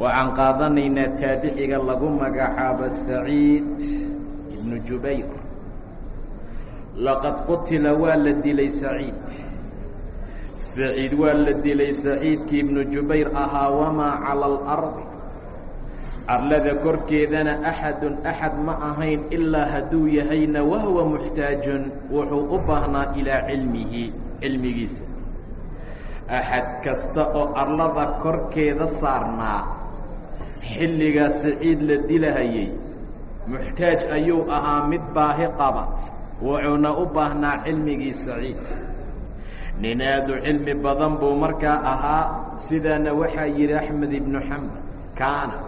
waxaan qaadanaynaa taabiciga lagu magacaabo saciid ibnu jubayr laqad qutila waa la dilay saciid saciid waa la dilay saciidkii ibnu jubayr ahaa wamaa cala alardi arlada korkeedana axadun axad ma ahayn ilaa hadduu yahayna wahuwa muxtaajun wuxuu u baahnaa ilaa cilmihi cilmigiisa axad kasta oo arlada korkeeda saarnaa xilligaa saciid la dilahayay muxtaaj ayuu ahaa mid baahi qaba wuxuuna u baahnaa cilmigii saciid. Nin aadu cilmi badan buu markaa ahaa sidaana waxaa yidhi axmed ibnu xamed kaana.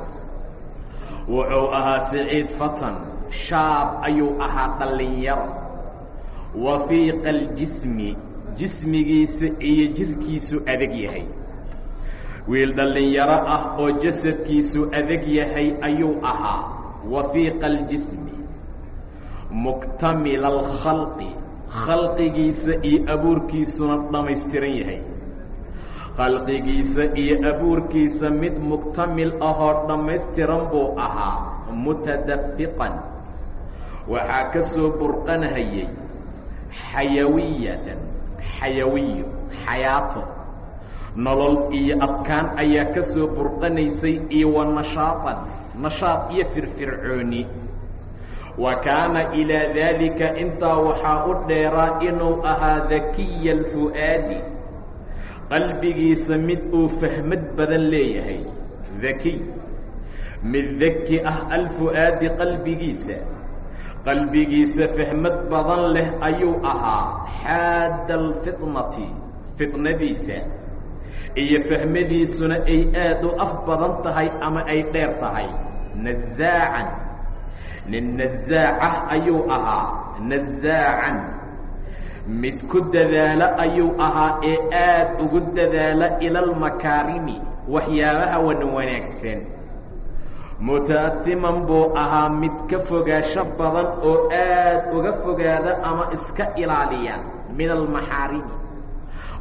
Wuxuu ahaa saciid fatan shaab ayuu ahaa dhallinyaro. Wafiiqa aljismi jismigiisa iyo jirhkiisu adag yahay wiil dhallinyaro ah oo jasadkiisu adag yahay ayuu ahaa. Wafiiqa aljismi. Muktamila alkhalqi. Khalqigiisa iyo abuurkiisuna dhammaystiran yahay. Khalqigiisa iyo abuurkiisa mid muktamil ahoo dhammaystiran buu ahaa. Mutadafiqan waxaa ka soo burqanhayay xayawiyatan. Xayawiyo xayaato nolol iyo adkaan ayaa ka soo burqanaysay iyo wa nashaatan nashaad iyo firfircooni. Wa kaana ilaa daalika intaa waxaa u dheeraa inuu ahaa dakiya alfu'aadi qalbigiisa mid uu fahmad badan leeyahay. Dakiy mid daki ah alfu'aadi qalbigiisa. Qalbigiisa fahmad badan leh ayuu ahaa xaadda alfitnati fitnadiisa iyo fahmadiisuna ay aad u af badan tahay ama ay dheer tahay. Nasaacan nin nasaacah ayuu ahaa. Nasaacan mid ku dadaala ayuu ahaa ee aad ugu dadaala ila almakaarimi waxyaabaha wan wanaagsan. Muta'atiman buu ahaa mid ka fogaansho badan oo aad uga fogaada ama iska ilaaliya min almaxaarimi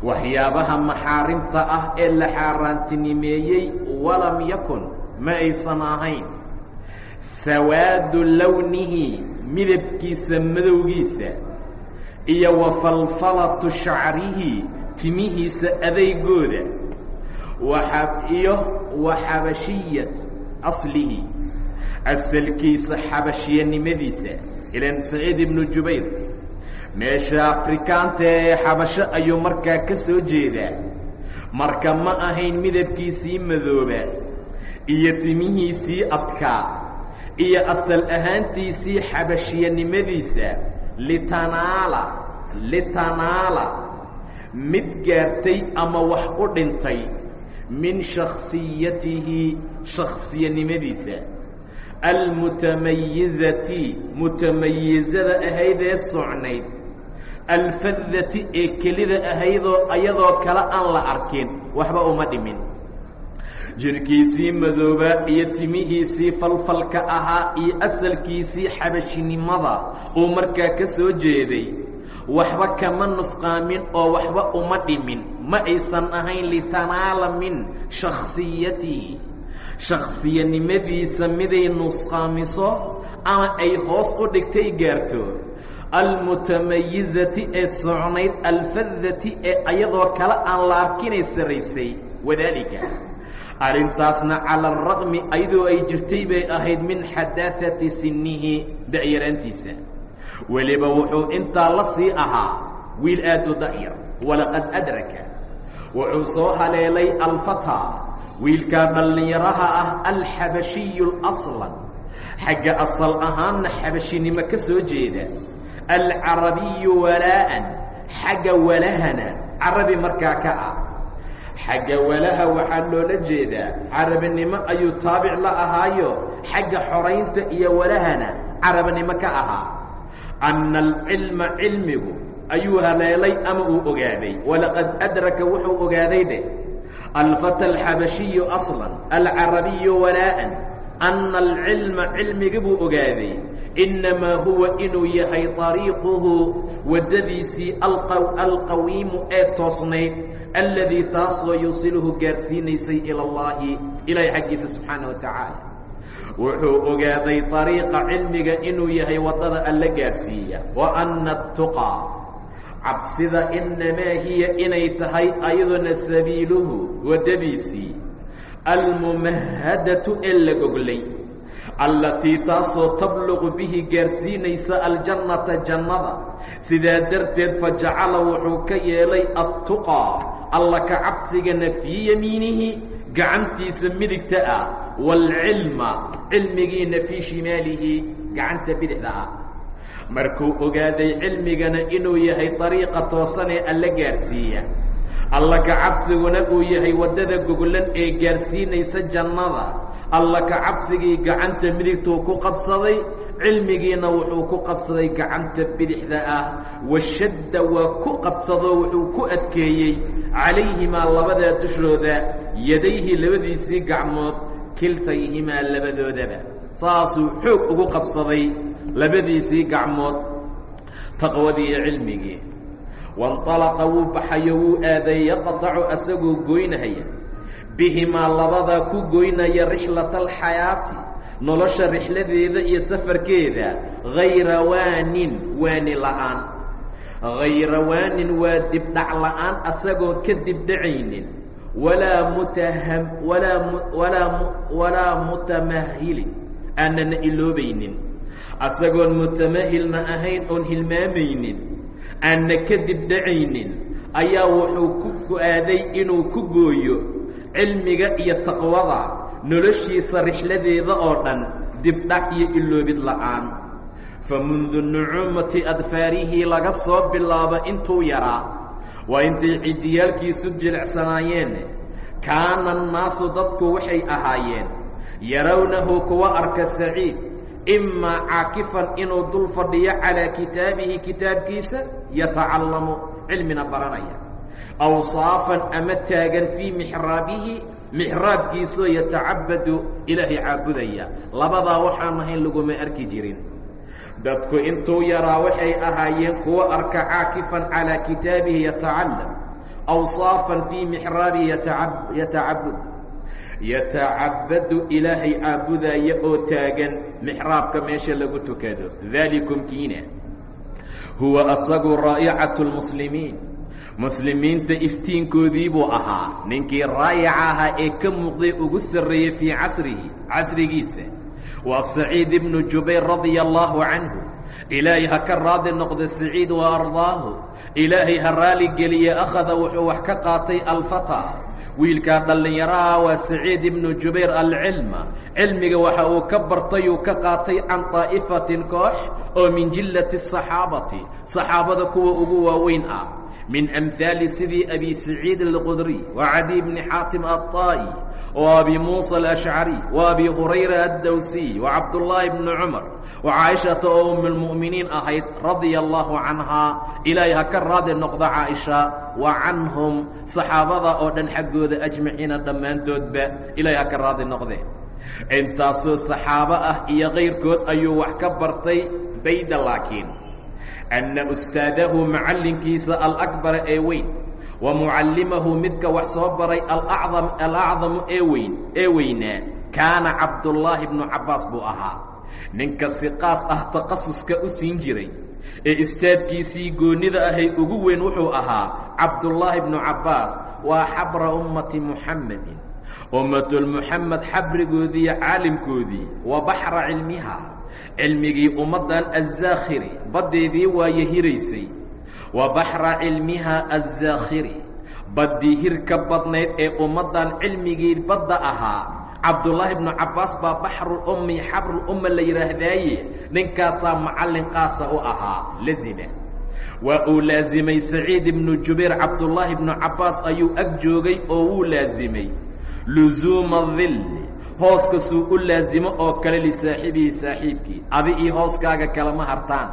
waxyaabaha maxaarimta ah ee la xaaraantinimeeyey walam yakun ma aysan ahayn. Sawaadu lownihi midabkiisa madowgiisa iyo wa falfalatu shacrihi timihiisa adeygooda iyo wa xabashiyat aslihi asalkiisa xabashiyanimadiisa ilan saciid ibnu jubayr meesha afrikaanta ee xabasho ayuu markaa ka soo jeedaa. Marka ma ahayn midabkiisii madooba iyo timihiisii adkaa iyo asal ahaantiisii xabashiyanimadiisa litanaala litanaala mid gaartay ama wax u dhintay min shaksiyatihi shaksiyanimadiisa almutamayizati mutamayizada ahayd ee socnayd alfadati ee kelida ahaydoo ayadoo kale aan la arkin waxba uma dhimin. Jirhkiisii madoobaa iyo timihiisii falfalka ahaa iyo asalkiisii xabashinimada uu markaa ka soo jeeday waxba kama nusqaamin oo waxba uma dhimin. Ma aysan ahayn litanaala min shaksiyatihi shaksiyanimadiisa miday nusqaamiso ama ay hoos u dhigtay gaarto almutamayizati ee socnayd alfadati ee ayadoo kale aan la arkinay saraysay wadaalika. Arrintaasna cala araqmi ayadoo ay jirtay bay ahayd min xadaahati sinnihi da'yaraantiisa weliba wuxuu intaa la sii ahaa wiil aad u da'yar walaqad adraka. Wuxuu soo haleelay alfataa wiilkaa dhallinyaraha ah alxabashiyu اlaslan xagga asal ahaanna xabashinimo ka soo jeeda alcarabiyu walaa'an xagga walahana carabi markaa ka ah xagga walaha waxaa loola jeedaa carabinimo ayuu taabic la ahaayo xagga xoraynta iyo walahana carabinimo ka ahaa anna alcilma cilmigu ayuu haleelay ama uu ogaaday walaqad adraka wuxuu ogaaday dheh alfata alxabashiyu aslan alcarabiyu walaa'an anna alcilma cilmigi buu ogaaday inamaa huwa inuu yahay ariiquhu waddadiisii alqawiimu ee toosnayd alladii taasoo yuusiluhu gaarsiinaysay ila اllahi ilahay xaggiisa subxaana wa wuxuu ogaaday ariiqa cilmiga inuu yahay waddada alla gaarsiiya wa ana اtuqaa cabsida inamaa hiya inay tahay ayaduna sabiiluhu waddadiisii almumahadatu ee la goglay allatii taasoo tabluqu bihi gaarsiinaysa aljannata jannada. Sidaa darteed fa jacala wuxuu ka yeelay adtuqaa alla ka cabsigana fii yamiinihi gacantiisa midigta ah waalcilma cilmigiina fii shimaalihi gacanta bidixda ah. Markuu ogaaday cilmigana inuu yahay dariiqa toosanee alla gaarsiiya. Alla ka cabsiguna uu yahay waddada goglan ee gaarsiinaysa jannada alla ka cabsigii gacanta midigtuu ku qabsaday cilmigiina wuxuu ku qabsaday gacanta bidixda ah washadda waa ku qabsadoo wuxuu ku adkeeyey calayhimaa labadaa dushooda yadayhi labadiisii gacmood kiltayhimaa labadoodaba saasuu xoog ugu qabsaday labadiisii gacmood taqwadii iyo cilmigii waاnطalaqa wuu baxayo wuu aaday yaqطacu asagoo goynahaya bihimaa labadaa ku goynaya rixlata alxayaati nolosha rixladeeda iyo safarkeeda hayra waanin waani la'aan. Hayra waanin waa dibdhac la'aan asagoo ka dibdhacaynin walaa mutaham walaa walaa walaa mutamahilin aanana iloobaynin. Asagoon mutamahilna ahayn oon hilmaamaynin aanna ka dibdhacaynin ayaa wuxuu ku go'aaday inuu ku gooyo cilmiga iyo taqwada noloshiisa rixladeeda oo dhan dibdhac iyo iloobid la'aan. Fa mundu nucuumati adfaarihii laga soo bilaabo intuu yaraa waa intay ciddiyaalkiisu jilicsanaayeen. Kaana annaasu dadku waxay ahaayeen yarawnahu kuwa arka saciid imaa caakifan inuu dul fadhiyo calaa kitaabihi kitaabkiisa yatacallamu cilmina baranaya awsaafan ama taagan fii mixraabihi mixraabkiisoo yatacabadu ilaahay caabudaya labadaa waxaan ahayn laguma arki jirin dadku intuu yaraa waxay ahaayeen kuwo arka caakifan calaa kitaabihi yatacalam awsaafan fii mixraabihi yatacabud yatacabadu ilaahay caabudaya oo taagan mixraabka meesha lagu tukado dalikum kiina huwa asagu raa'icatu lmuslimiin muslimiinta iftiinkoodiibuu ahaa. Ninkii raayaca ahaa ee ka muuqday ugu sarreeyey fii casrihi casrigiisa waa saciid ibnu jubayr radia allaahu canhu. Ilaahay ha ka raadi noqda saciid wa ardaahu. Ilaahay ha raali geliye akhada wuxuu wax ka qaatay alfata wiilkaa dhallinyaraha waa saciid ibnu jubayr alcilma. Cilmiga waxa uu ka bartay uu ka qaatay can daa'ifatin koox oo min jillati asaxaabati saxaabada kuwa ugu waaweyn ah min amhaali sidii abi saciid alqudriy wa cadi bni xaatim aلطaa'i wa abi muusa alashcari wa abi hurayra addowsiy wa cabdullaahi bni cumar wa caaishata oo umulmu'miniin ahayd radia allahu canhaa ilaahay ha ka raadi noqda caaisha wa canhum saxaabada oo dhan xaggooda ajmaciina dhammaantoodba ilaahay ha ka raadi noqde intaasoo saxaabo ah iyo kayrkood ayuu wax ka bartay bayda laakiin anna ustaadahu macallinkiisa alakbara ee weyn wa mucallimahu midka wax soo baray alacdam alacdamu ee weyn ee weynaa kaana cabdullaahi bnu cabbaas buu ahaa ninka siqaas ah takhasuska u siin jiray ee istaadkiisii goonnida ahay ugu weyn wuxuu ahaa cabdullaahi bnu cabbaas waa xabra ummati muxammedin ummatulmuxamed xabrigoodii caalimkoodii wa baxra cilmiha cilmigii ummaddan azzaakhiri baddeedii waaye hiraysay wa baxra cilmiha azzaakhiri baddii hirka badnayd ee ummaddan cilmigii badda ahaa. Cabdullaahi bnu cabbaas baa baxrulummi xabrulumma la yidhaahdaaye ninkaasaa macallin qaasa u ahaa lazima waa uu laasimay saciid ibnu jubayr cabdullaahi ibnu cabbaas ayuu ag joogay oo wuu laasimay lusuuma hooskasuu u laasimo oo kale lisaaxibihi saaxiibkii adi iyo hooskaaga kalama hartaan.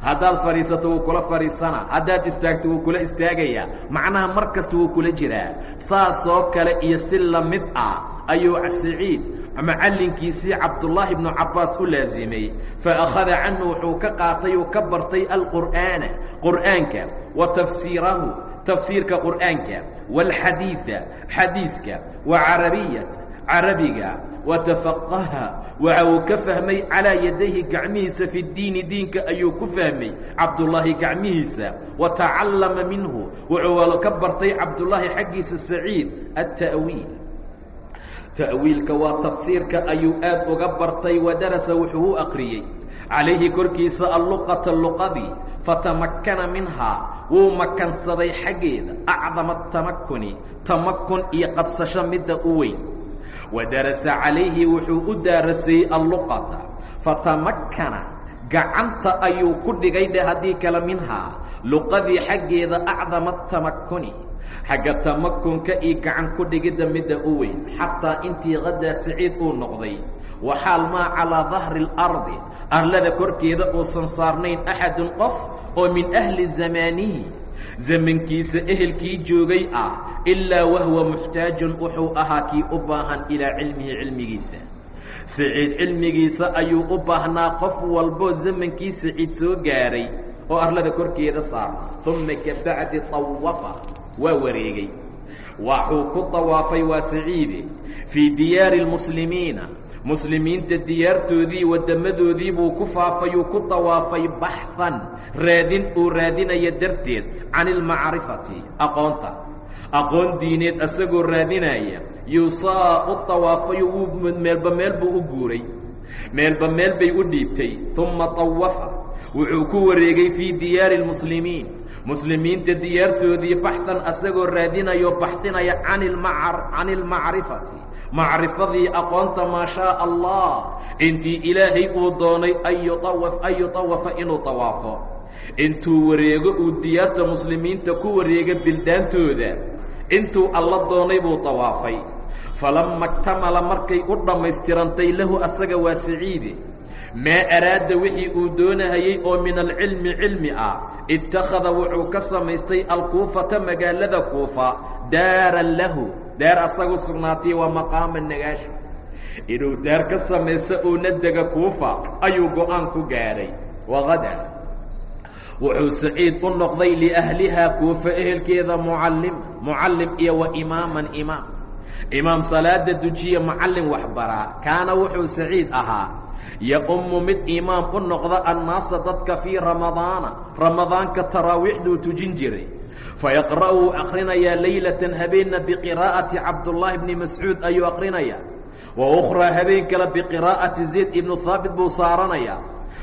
Haddaad fadhiisato wuu kula fadhiisanaa haddaad istaagto wuu kula istaagayaa. Macnaha mar kasta wuu kula jiraa. Saasoo kale iyo si la mid ah ayuu saciid macallinkiisii cabdullaahi ibnu cabbaas u laasimay fa akhada canhu wuxuu ka qaatay uu ka bartay alqur'aana qur'aanka wa tafsiirahu tafsiirka qur'aanka waalxadiida xadiiska wa carabiyat carabiga watafaqaha waxa uu ka fahmay calaa yadayhi gacmihiisa fi ddiini diinka ayuu ku fahmay cabdullaahi gacmihiisa wa tacallama minhu wuxuu ka bartay cabdullaahi xaggiisa saciid atta'wiil. Ta'wiilka waa tafsiirka ayuu aad uga bartay wa darasa wuxuu u aqriyey. Calayhi korkiisa alluqata luqadii fatamakkana minhaa wuu makansaday xaggeeda acdama tamakuni tamakun iyo qabsasho midda u weyn wa darasa calayhi wuxuu u daarasayey alluqata. Fatamakkana gacanta ayuu ku dhigay dheh haddii kale minhaa luqadii xaggeeda acdama tamakuni xagga tamakunka iyo gacan ku dhigidda midda u weyn xataa intii qadaa saciid uu noqday. Waxaal maa calaa dahri اlardi arlada korkeeda uusan saarnayn axadun qof oo min ahli zamaanihi zamankiisa ehelkii joogay ah ilaa wahwa muxtaajun wuxuu ahaa kii u baahan ilaa cilmihi cilmigiisa. Saciid cilmigiisa ayuu u baahnaa qof walboo zamankii saciid soo gaaray oo arlada korkeeda saarnaa. Uma kabacdi tawafa waa wareegay. Waxuu ku tawaafay waa saciide fii diyaari اlmuslimiina muslimiinta diyaartoodii waddamadoodii buu ku faafayuu ku tawaafay baxhan raadin uu raadinaya darteed can ilmacrifati aqoonta. Aqoon diineed asagoo raadinaya yuusaa u tawaafayo wuu meelba meel buu u guuray. Meelba meel bay u dhiibtay uma tawafa wuxuu ku wareegay fii diyaari اlmuslimiin muslimiinta diyaartoodii baxhan asagoo raadinayo baxinaya can ilmacrifati macrifadii aqoonta maa shaaa allah intii ilaahay uu doonay an yuawaf an yutawafa inuu tawaafo. Intuu wareego uu diyaarta muslimiinta ku wareega bildaantooda intuu alla doonay buu tawaafay. Falama ktamala markay u dhammaystirantay lahu asaga waa saciide maa araada wixii uu doonahayey oo min alcilmi cilmi ah ittakhada wuxuu ka samaystay alkuufata magaalada kuufa daaran lahu daar asagu sugnaatay waa maqaama nagaasho inuu daar ka samaysto uuna dega kuufa ayuu go'aan ku gaadhay waqada wuxuu saciid u noqday liahlihaa kuufa ehelkeeda mucallima mucallim iyo wa imaaman imaam. Imaam salaada dujiya mucallin waxbaraa kaana wuxuu saciid ahaa ya-ummu mid imaam u noqda annaasa dadka fii ramadaana. Ramadaanka taraawiixduu tujin jiray fayaqra'u wuu akhrinayaa laylatan habeenna biqiraa'ati cabdullaahi bni mascuud ayuu akhrinayaa wa ukhraa habeen kale biqiraa'ati zayd ibnu haabit buu saaranayaa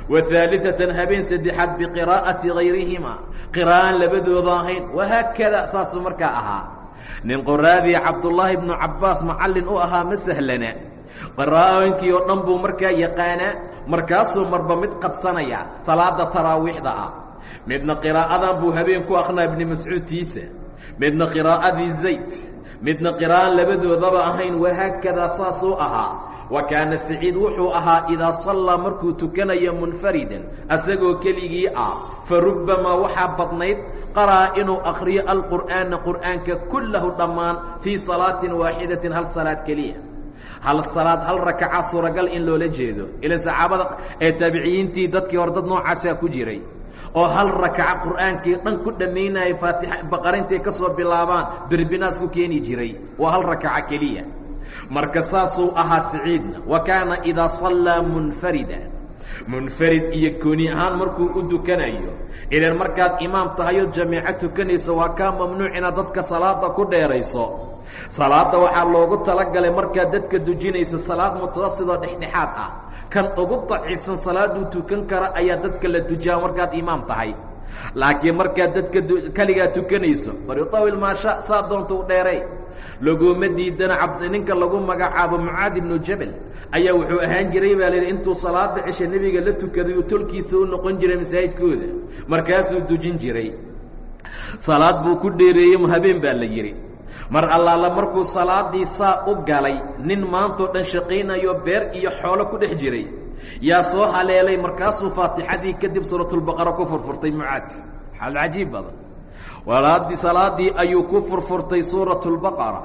wa haaliatan habeen saddexaad biqiraa'ati hayrihima qiraa'aan labadooda ahayn wahaakada saasuu markaa ahaa nin qoraadii cabdullaahi ibnu cabbaas macallin u ahaa ma sahlana qiraa'ooyinkii oo dhan buu markaa yaqaanaa markaasuu marba mid qabsanayaa salaada taraawiixda ah midna qiraa'adan buu habeen ku akhnaa ibni mascuudtiisa midna qiraa'adii zayd. Midna qiraa'an labadoodaba ahayn wahaakadaa saasuu ahaa. Wa kaana saciid wuxuu ahaa idaa sallaa markuu tukanayo munfaridan asagoo keligii ah fa rubbamaa waxaa badnayd qaraa inuu akhriyo alqur'aana qur'aanka kullahu dhammaan fii salaatin waaxidatin hal salaad keliya. Hal salaad hal rakaca suuragal in loola jeedo. Ila saxaabada ee taabiciyiintii dadkii hore dad noocaasaa ku jiray oo hal rakaca qur'aankii dhan ku dhammaynaya faatixa baqarintay ka soo bilaabaan berbinaas ku keeni jiray. Waa hal rakaca keliya. Marka saasuu ahaa saciidna wa kaana idaa sallaa munfarida. Munfarid iyo gooni ahaan markuu u dukanayo ilan markaad imaam tahay oo jamiico tukanayso waa kaa mamnuuc inaad dadka salaada ku dheerayso. Salaada waxaa loogu talagalay markaad dadka dujinaysa salaad mutawasidoo dhexdhexaad ah kan ugu daciifsan salaaduu tukan kara ayaa dadka la tujaa markaad imaam tahay. Laakiin markaad dadka keligaa tukanayso falyutawil maasha saa doonta u dheeray. Laguma diidana cabd ninka lagu magacaabo mucaad ibnu jabal ayaa wuxuu ahaan jiray baa layihi intuu salaada cisha nebiga la tukaday uu tolkiisa u noqon jiray masaajidkooda. Markaasuu dujin jiray. Salaad buu ku dheereeyey habeen baa la yidhi mar allaala markuu salaadii saa u galay nin maantoo dhan shaqaynayo beer iyo xoolo ku dhex jiray yaa soo haleelay markaasuu faatixadii kadib suuratulbaqara ku furfurtay mucaad. Xaal cajiib badan walaadii salaadii ayuu ku furfurtay suuratulbaqara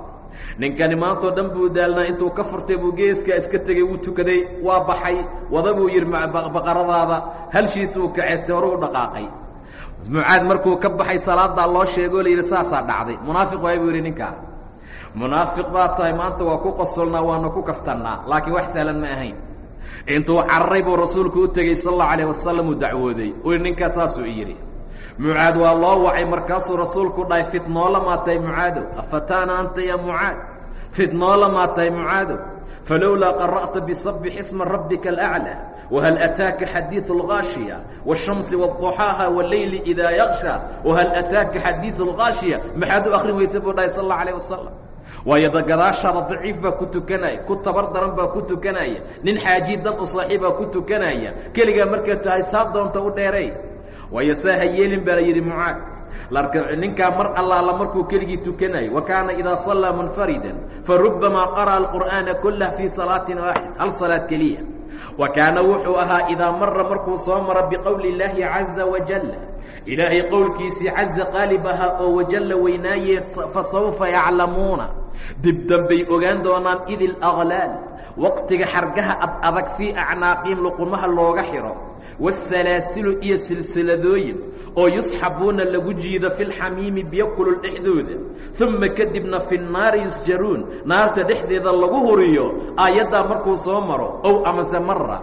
ninkani maantoo dhan buu daalnaa intuu ka furtay buu geeskaa iska tegey wuu tukaday waa baxay wada buu yidhi baqaradaada halshiisuu kacaystay hore u dhaqaaqay mucaad markuu ka baxay salaadaa loo sheegoo layidhi saasaa dhacday. Munaafiq waay buu yidhi ninkaa munaafiq baa tahay maanta waa ku qosolnaa waana ku kaftannaa. Laakiin wax sahlan ma ahayn. Intuu cararay buu rasuulku u tegey sal allau alayh wasalam uu dacwooday. Uu yidhi ninkaa saasuu yidhi. Mucaad waa loo wacay markaasuu rasuulku dhahay fitnoola maa tahay mucaadow afataana anta ya mucaad fidnoo lamaa tahay mucaadow falowlaa qara'ta bisabbix isma rabbika alaclaa wahal ataaka xadiidu alkhaashiya washamsi waduxaaha waleyli idaa yakshaa wahal ataaka xadiidu alkhaashiya maxaad u akhrin weyse buu dhahay sal alla alah wasalam waayada gadaashaada daciif baa ku tukanaya ku tabar daran baa ku tukanaya nin xaaji dam u saaxiibaa ku tukanaya keligaa markaa tahay saa doonta u dheeray. Waayo saa ha yeelin baa la yidhi mucaad ninkaa mar allaala markuu keligii tukanayo wa kaana idaa sallaa munfarida farubamaa qara'a alqur'aana kulah fii salaatin waaxid hal salaad keliya. Wa kaana wuxuu ahaa idaa mara markuu soo mara biqowli اllaahi caza wajalla ilaahay qowlkiisii caza qaalib ahaa oo wajalla weynaaye fasawfa yaclamuuna. Dib dambay ogaan doonaan id ilaglaal waqtiga xargaha ad adag fii acnaaqihim luqumaha looga xidho waasalaasilu iyo silsiladooyin oo yusxabuuna lagu jiido fi lxamiimi biyo kulul dhexdooda uma kadibna fi nnaari yusjaruun naarta dhexdeeda lagu huriyo aayaddaa markuu soo maro ow amase mara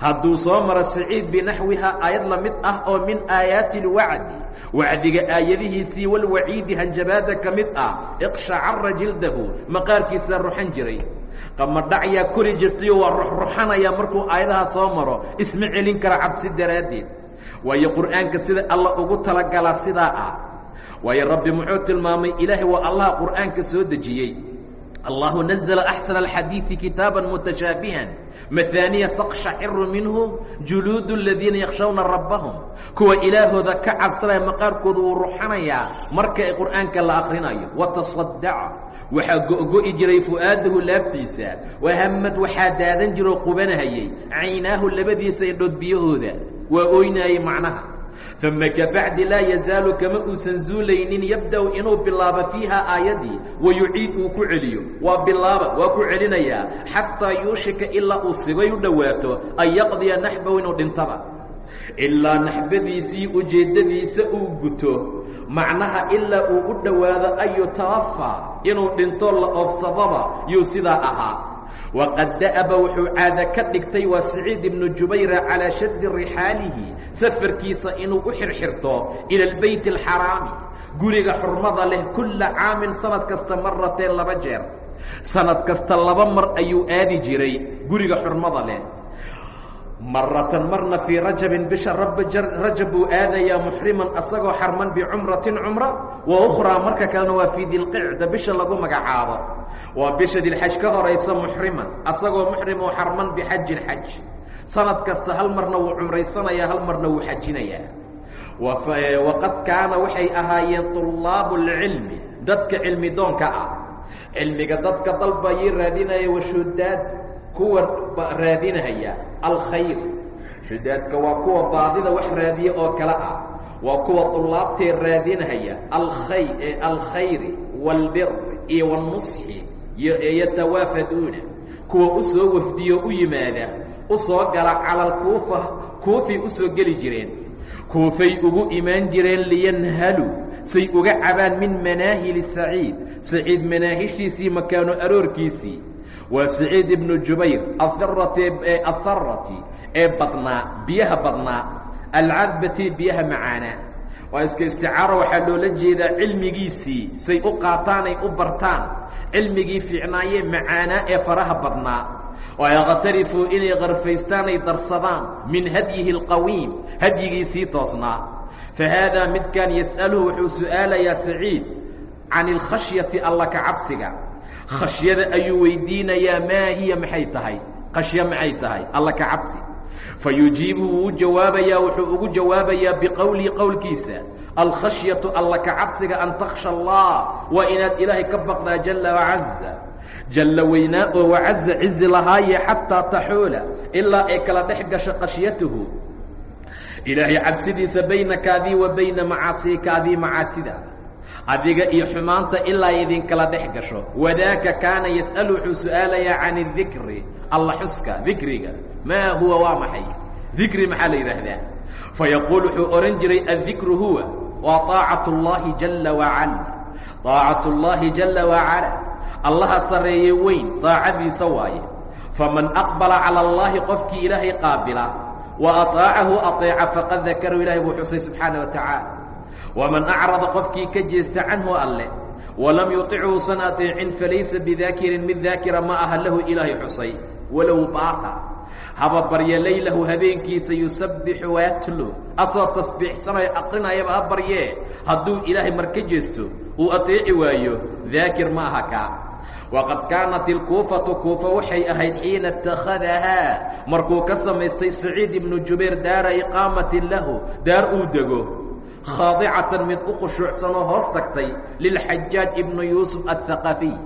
hadduu soo maro saciid binaxwihaa aayad la mid ah oo min aayaati اlwacdi wacdiga aayadihiisii walwaciidi hanjabaada ka mid ah iqshacara jildahu maqaarkiisaa ruxan jiray qamadhacyaa kori jirtayo waa ruxruxanaya markuu aayadaha soo maro isma celin kara cabsi daraaddeed. Waayo qur'aanka sida alla ugu talagalaa sidaa ah. Waayo rabbi muxuu tilmaamay ilaahay waa allaha qur'aanka soo dejiyey. Allahu nazla axsana alxadiidi kitaaba mutashaabihan. Mahaaniya taqshaciru minhu juluudu aladiina yakshawna rabbahum. Kuwa ilaahooda ka cabsanaya maqaarkooda wuu ruxanayaa marka ay qur'aanka la akrinayo wataصadaca waxaa go'go'i jiray fu'aadahu laabtiisa. Wahamad waxaa daadan jiroo qubanahayey caynaahu labadiisa indhood biyahooda. Waa oynaayey macnaha. Uma kabacdi laa yazaalu kama uusan zuulaynin yabda'u inuu bilaabo fiiha aayaddii wayuciid uu ku celiyo. Waa bilaaba waa ku celinayaa. Xataa yuushika ilaa uu sigay u dhowaato an yaqdiya naxbahu inuu dhintaba ilaa naxbadiisii ujeeddadiisa uu guto. Macnaha ilaa uu u dhowaado an yutawafaa inuu dhinto la oofsadaba yuu sidaa ahaa. Waqad da'aba wuxuu caada ka dhigtay waa saciid ibnu jubayra calaa shaddi rixaalihi safarkiisa inuu u xirxirto ila albayt alxaraami guriga xurmada leh kulla caamin sanad kasta marateen laba jeer. Sanad kasta laba mar ayuu aadi jiray guriga xurmada leh maratan marna fii rajabin bisha rajab buu aadayaa muxriman asagoo xarman bicumratin cumra wa ukhraa marka kalena waa fii dilqicda bisha lagu magacaabo. Waa bisha dilxaj ka horaysa muxriman asagoo muxrim oo xarman bixajin xaj. Sanad kasta hal marna wuu cumraysanayaa hal marna wuu xajinayaa. Waqad kaana waxay ahaayeen طulaabu اlcilmi dadka cilmi doonka ah. Cilmiga dadka dalbayii raadinaya washudaad kuwa raadinahaya alkhayr shudaadka waa kuwa baadida wax raadiya oo kale ah waa kuwa طulaabtee raadinahaya alkhay alkhayri wاlbir iyo wاnusxi yatawaafaduuna kuwa u soo wafdiyo u yimaada u soo gala cala kuufa kuufay u soo geli jireen kuufay ugu imaan jireen liyanhaluu say uga cabaan min manaahili saciid saciid manaahishiisii makaano aroorkiisii waa saciid ibnu jubayr aharati aharati ee badnaa biyaha badnaa alcadbati biyaha macaanaa waa iska isticaaro waxaa loola jeedaa cilmigiisii say u qaataan u bartaan. Cilmigii fiicnaayee macaanaa ee faraha badnaa. Oo yaktarifuu inay qarfaystaan ay darsadaan min hadyihi اlqawiim hadyigiisii toosnaa. Fa haadaa midkan yas'aluhu wuxuu su'aalayaa saciid can اlkhashyati alla ka cabsiga khashyada ayuu weydiinayaa maa hiya? Maxay tahay? Khashyo maxay tahay? Alla ka cabsi. Fayujiibu wuu jawaabayaa wuxuu ugu jawaabayaa biqowlihi qowlkiisa alkhashyaةu alla ka cabsiga an takhsha allah waa inaad ilaahay ka baqdaa jala wacaza jalla weynaa oo wacaza cizi lahaaye xataa taxuula ilaa ay kala dhex gasho khashyatuhu. Ilaahay cabsidiisa baynakaadii wa bayna macaasiikaadii macaasidaada adiga iyo xumaanta ilaa idinkala dhex gasho wadaaka kaana yas'al wuxuu su'aalayaa can اdikri alla xuska dikriga maa huwa waa maxay dikri maxaa la yidhaahdaa fayaquul wuxuu odhan jiray addikru huwa waa طaacaة اllahi jala wacala طaacaة اllahi jala wacala allaha sarreeye weyn طaacadiisa waaye faman aqbala calى اllahi qofkii ilaahay qaabila wa aطaacahu aطeeca faqad dakarahu ilahay buu xusay subxaana wa tacaala waman acrada qofkii ka jeesta canhu alle walam yuطichu usan aطeecin falaysa bidaakirin mid daakira ma aha lahu ilaahay xusay walow baaqa. Haba barya laylahu habeenkiisa yusabbixu wayatlu asoo tasbiixsanayo aqrinayaba ha baryee hadduu ilaahay marka jeesto uu ateeci waayo daakir ma aha kaa waqad kaanat ilkuufatu kuufa waxay ahayd xiina ittakhadahaa markuu ka samaystay saciid ibnu jubayr daara iqaamatin lahu daar uu dego khaadicatan mid u khushuucsanoo hoos tagtay lilxajaaj ibnu yuusuf athaqafiy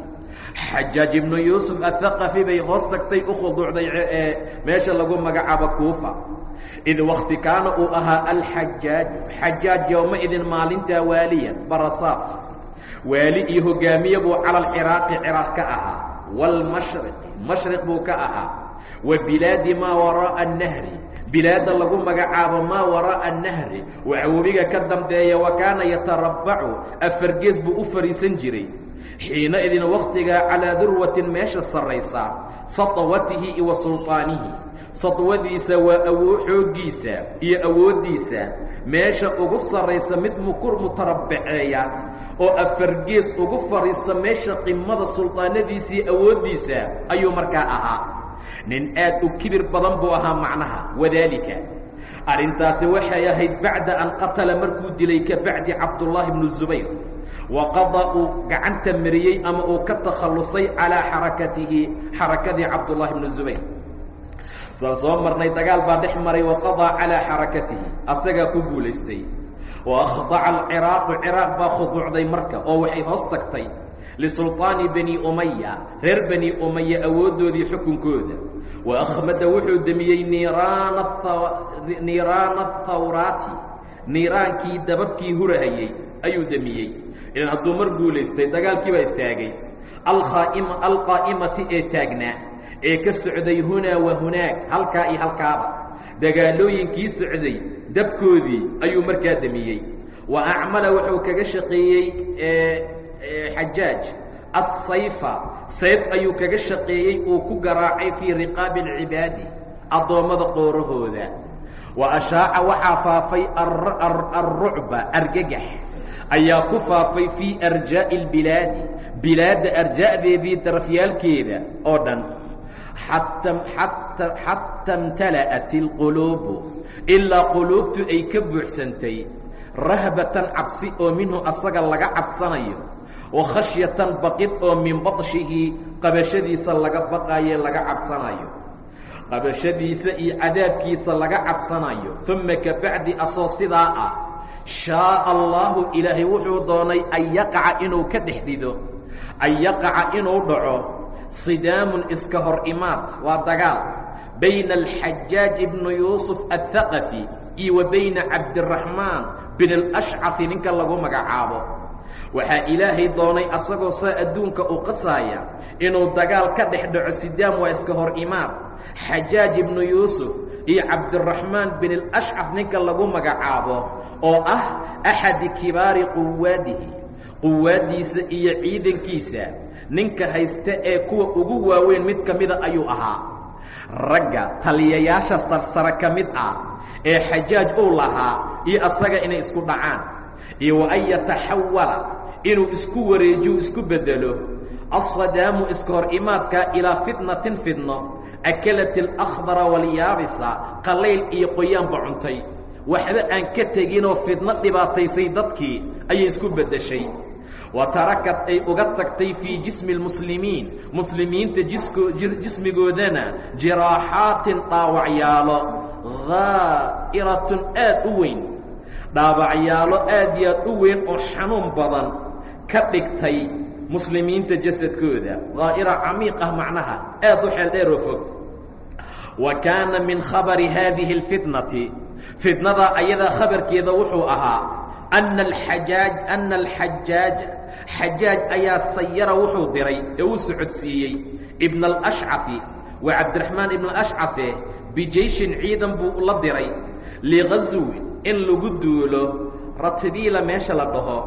xajaaj ibnu yuusuf athaqafi bay hoos tagtay u khuduucday ee meesha lagu magacaabo kuufa. Id wakti kaana uu ahaa alxajaaju xajaaj yowma idin maalintaa waaliyan barasaaf. Waali iyo hogaamiye buu cala alciraaqi ciraaq ka ahaa waalmashriqi mashriq buu ka ahaa wa bilaadi maa waraa'a annahri bilaadda lagu magacaabo maa waraa'a annahri waxa webiga ka dambeeya wa kaana yatarabbacu afargees buu u fariisan jiray. Xiina idin wakhtigaa calaa durwatin meesha sarraysa satwatihi iwa sulطaanihi sadwadiisa waa awoo xooggiisa iyo awooddiisa meesha ugu sarraysa mid mukur mutarabbaceeya oo afargees ugu fadhiista meesha qimada sulطaanadiisiiyo awooddiisa ayuu markaa ahaa nin aad u kibir badan buu ahaa macnaha wadaalika. Arrintaasi waxay ahayd bacda an qatala markuu dilay ka bacdi cabdullaahi bnu zubayr. Waqada uu gacanta mariyey ama uu ka takhallusay calaa xarakatihi xarakadii cabdullaahi bnu zubayr. Saan soo marnay dagaal baa dhex maray waqadaa calaa xarakatihi asagaa ku guulaystay. Wa akhdaca alciraaqu ciraaq baa khuduucday marka oo waxay hoos tagtay lisulطaani bani umaya reer bani umaya awooddoodii xukunkooda. wa akhmada wuxuu demiyey niiraana athawraati niiraankii dababkii hurahayey ayuu demiyey ilan hadduu mar guulaystay dagaalkii baa istaagay alqaa'imati ee taagnaa ee ka socday hunaa wa hunaag halkaa iyo halkaaba dagaalooyinkii socday dabkoodii ayuu markaa demiyey wa acmala wuxuu kaga shaqeeyey xajaaj assayfa sayf ayuu kaga shaqeeyey uu ku garaacay fii riqaabi alcibaadi addoommada qoorahooda. Wa ashaaca waxaa faafay alrucba argagax ayaa ku faafay fii arjaa'i اlbilaadi bilaadda arja'deedii darafyaalkeeda oo dhan. Xata imtala'at اlquluubu ilaa quluubtu ay ka buuxsantay rahbatan cabsi oo minhu asaga laga cabsanayo wa khashyatan baqid oo min badshihi qabashadiisa laga baqaye laga cabsanayo qabashadiisa iyo cadaabkiisa laga cabsanayo uma kabacdi asoo sidaa ah shaaa allaahu ilaahay wuxuu doonay an yaqaca inuu ka dhex dido. An yaqaca inuu dhaco sidaamun iska hor imaad waa dagaal. Bayna alxajaaji bnu yuusuf aلthaqafi iyo wa bayna cabdiraxmaan bin alashcafi ninka lagu magacaabo waxaa ilaahay doonay asagoo saa adduunka u qasaaya inuu dagaal ka dhex dhaco sidaam waa iska hor imaad. Xajaaj ibnu yuusuf iyo cabdiraxmaan bin alashcaf ninka lagu magacaabo oo ah axadi kibaari quwaadihi quwaaddiisa iyo ciidankiisa ninka haysta ee kuwa ugu waaweyn mid ka mida ayuu ahaa. Ragga taliyayaasha sarsare ka mid ah ee xajaaj uu lahaa iyo asaga inay isku dhacaan iyo an yataxawala inuu isku wareejiyo isku beddelo alsadaamu iska hor imaadka ilaa fitnatin fidno akalat alakhdara walyaabisa qalayl iyo qoyaanba cuntay. Waxba aan ka teginoo fidno dhibaataysay dadkii ayay isku beddeshay wa tarakad ay uga tagtay fii jismi اlmuslimiin muslimiinta jismigoodana jiraaxaatin dhaawacyaalo haa'iratun aad u weyn dhaawacyaalo aad iyo aad u weyn oo xanuun badan ka dhigtay muslimiinta jasadkooda. Haa'ira camiiq ah macnaha aad u xeel dheer oo fog. Wa kaana min khabari haadihi اlfitnati fitnada ayadaa khabarkeeda wuxuu ahaa ana alxajaaj ana alxajaaja xajaaj ayaa sayara wuxuu diray ee uu socodsiiyey ibna alashcafi waa cabdiraxmaan ibna alashcafe bijeyshin ciidan buu la diray liqaswin in lagu duulo ratabiila meesha la dhaho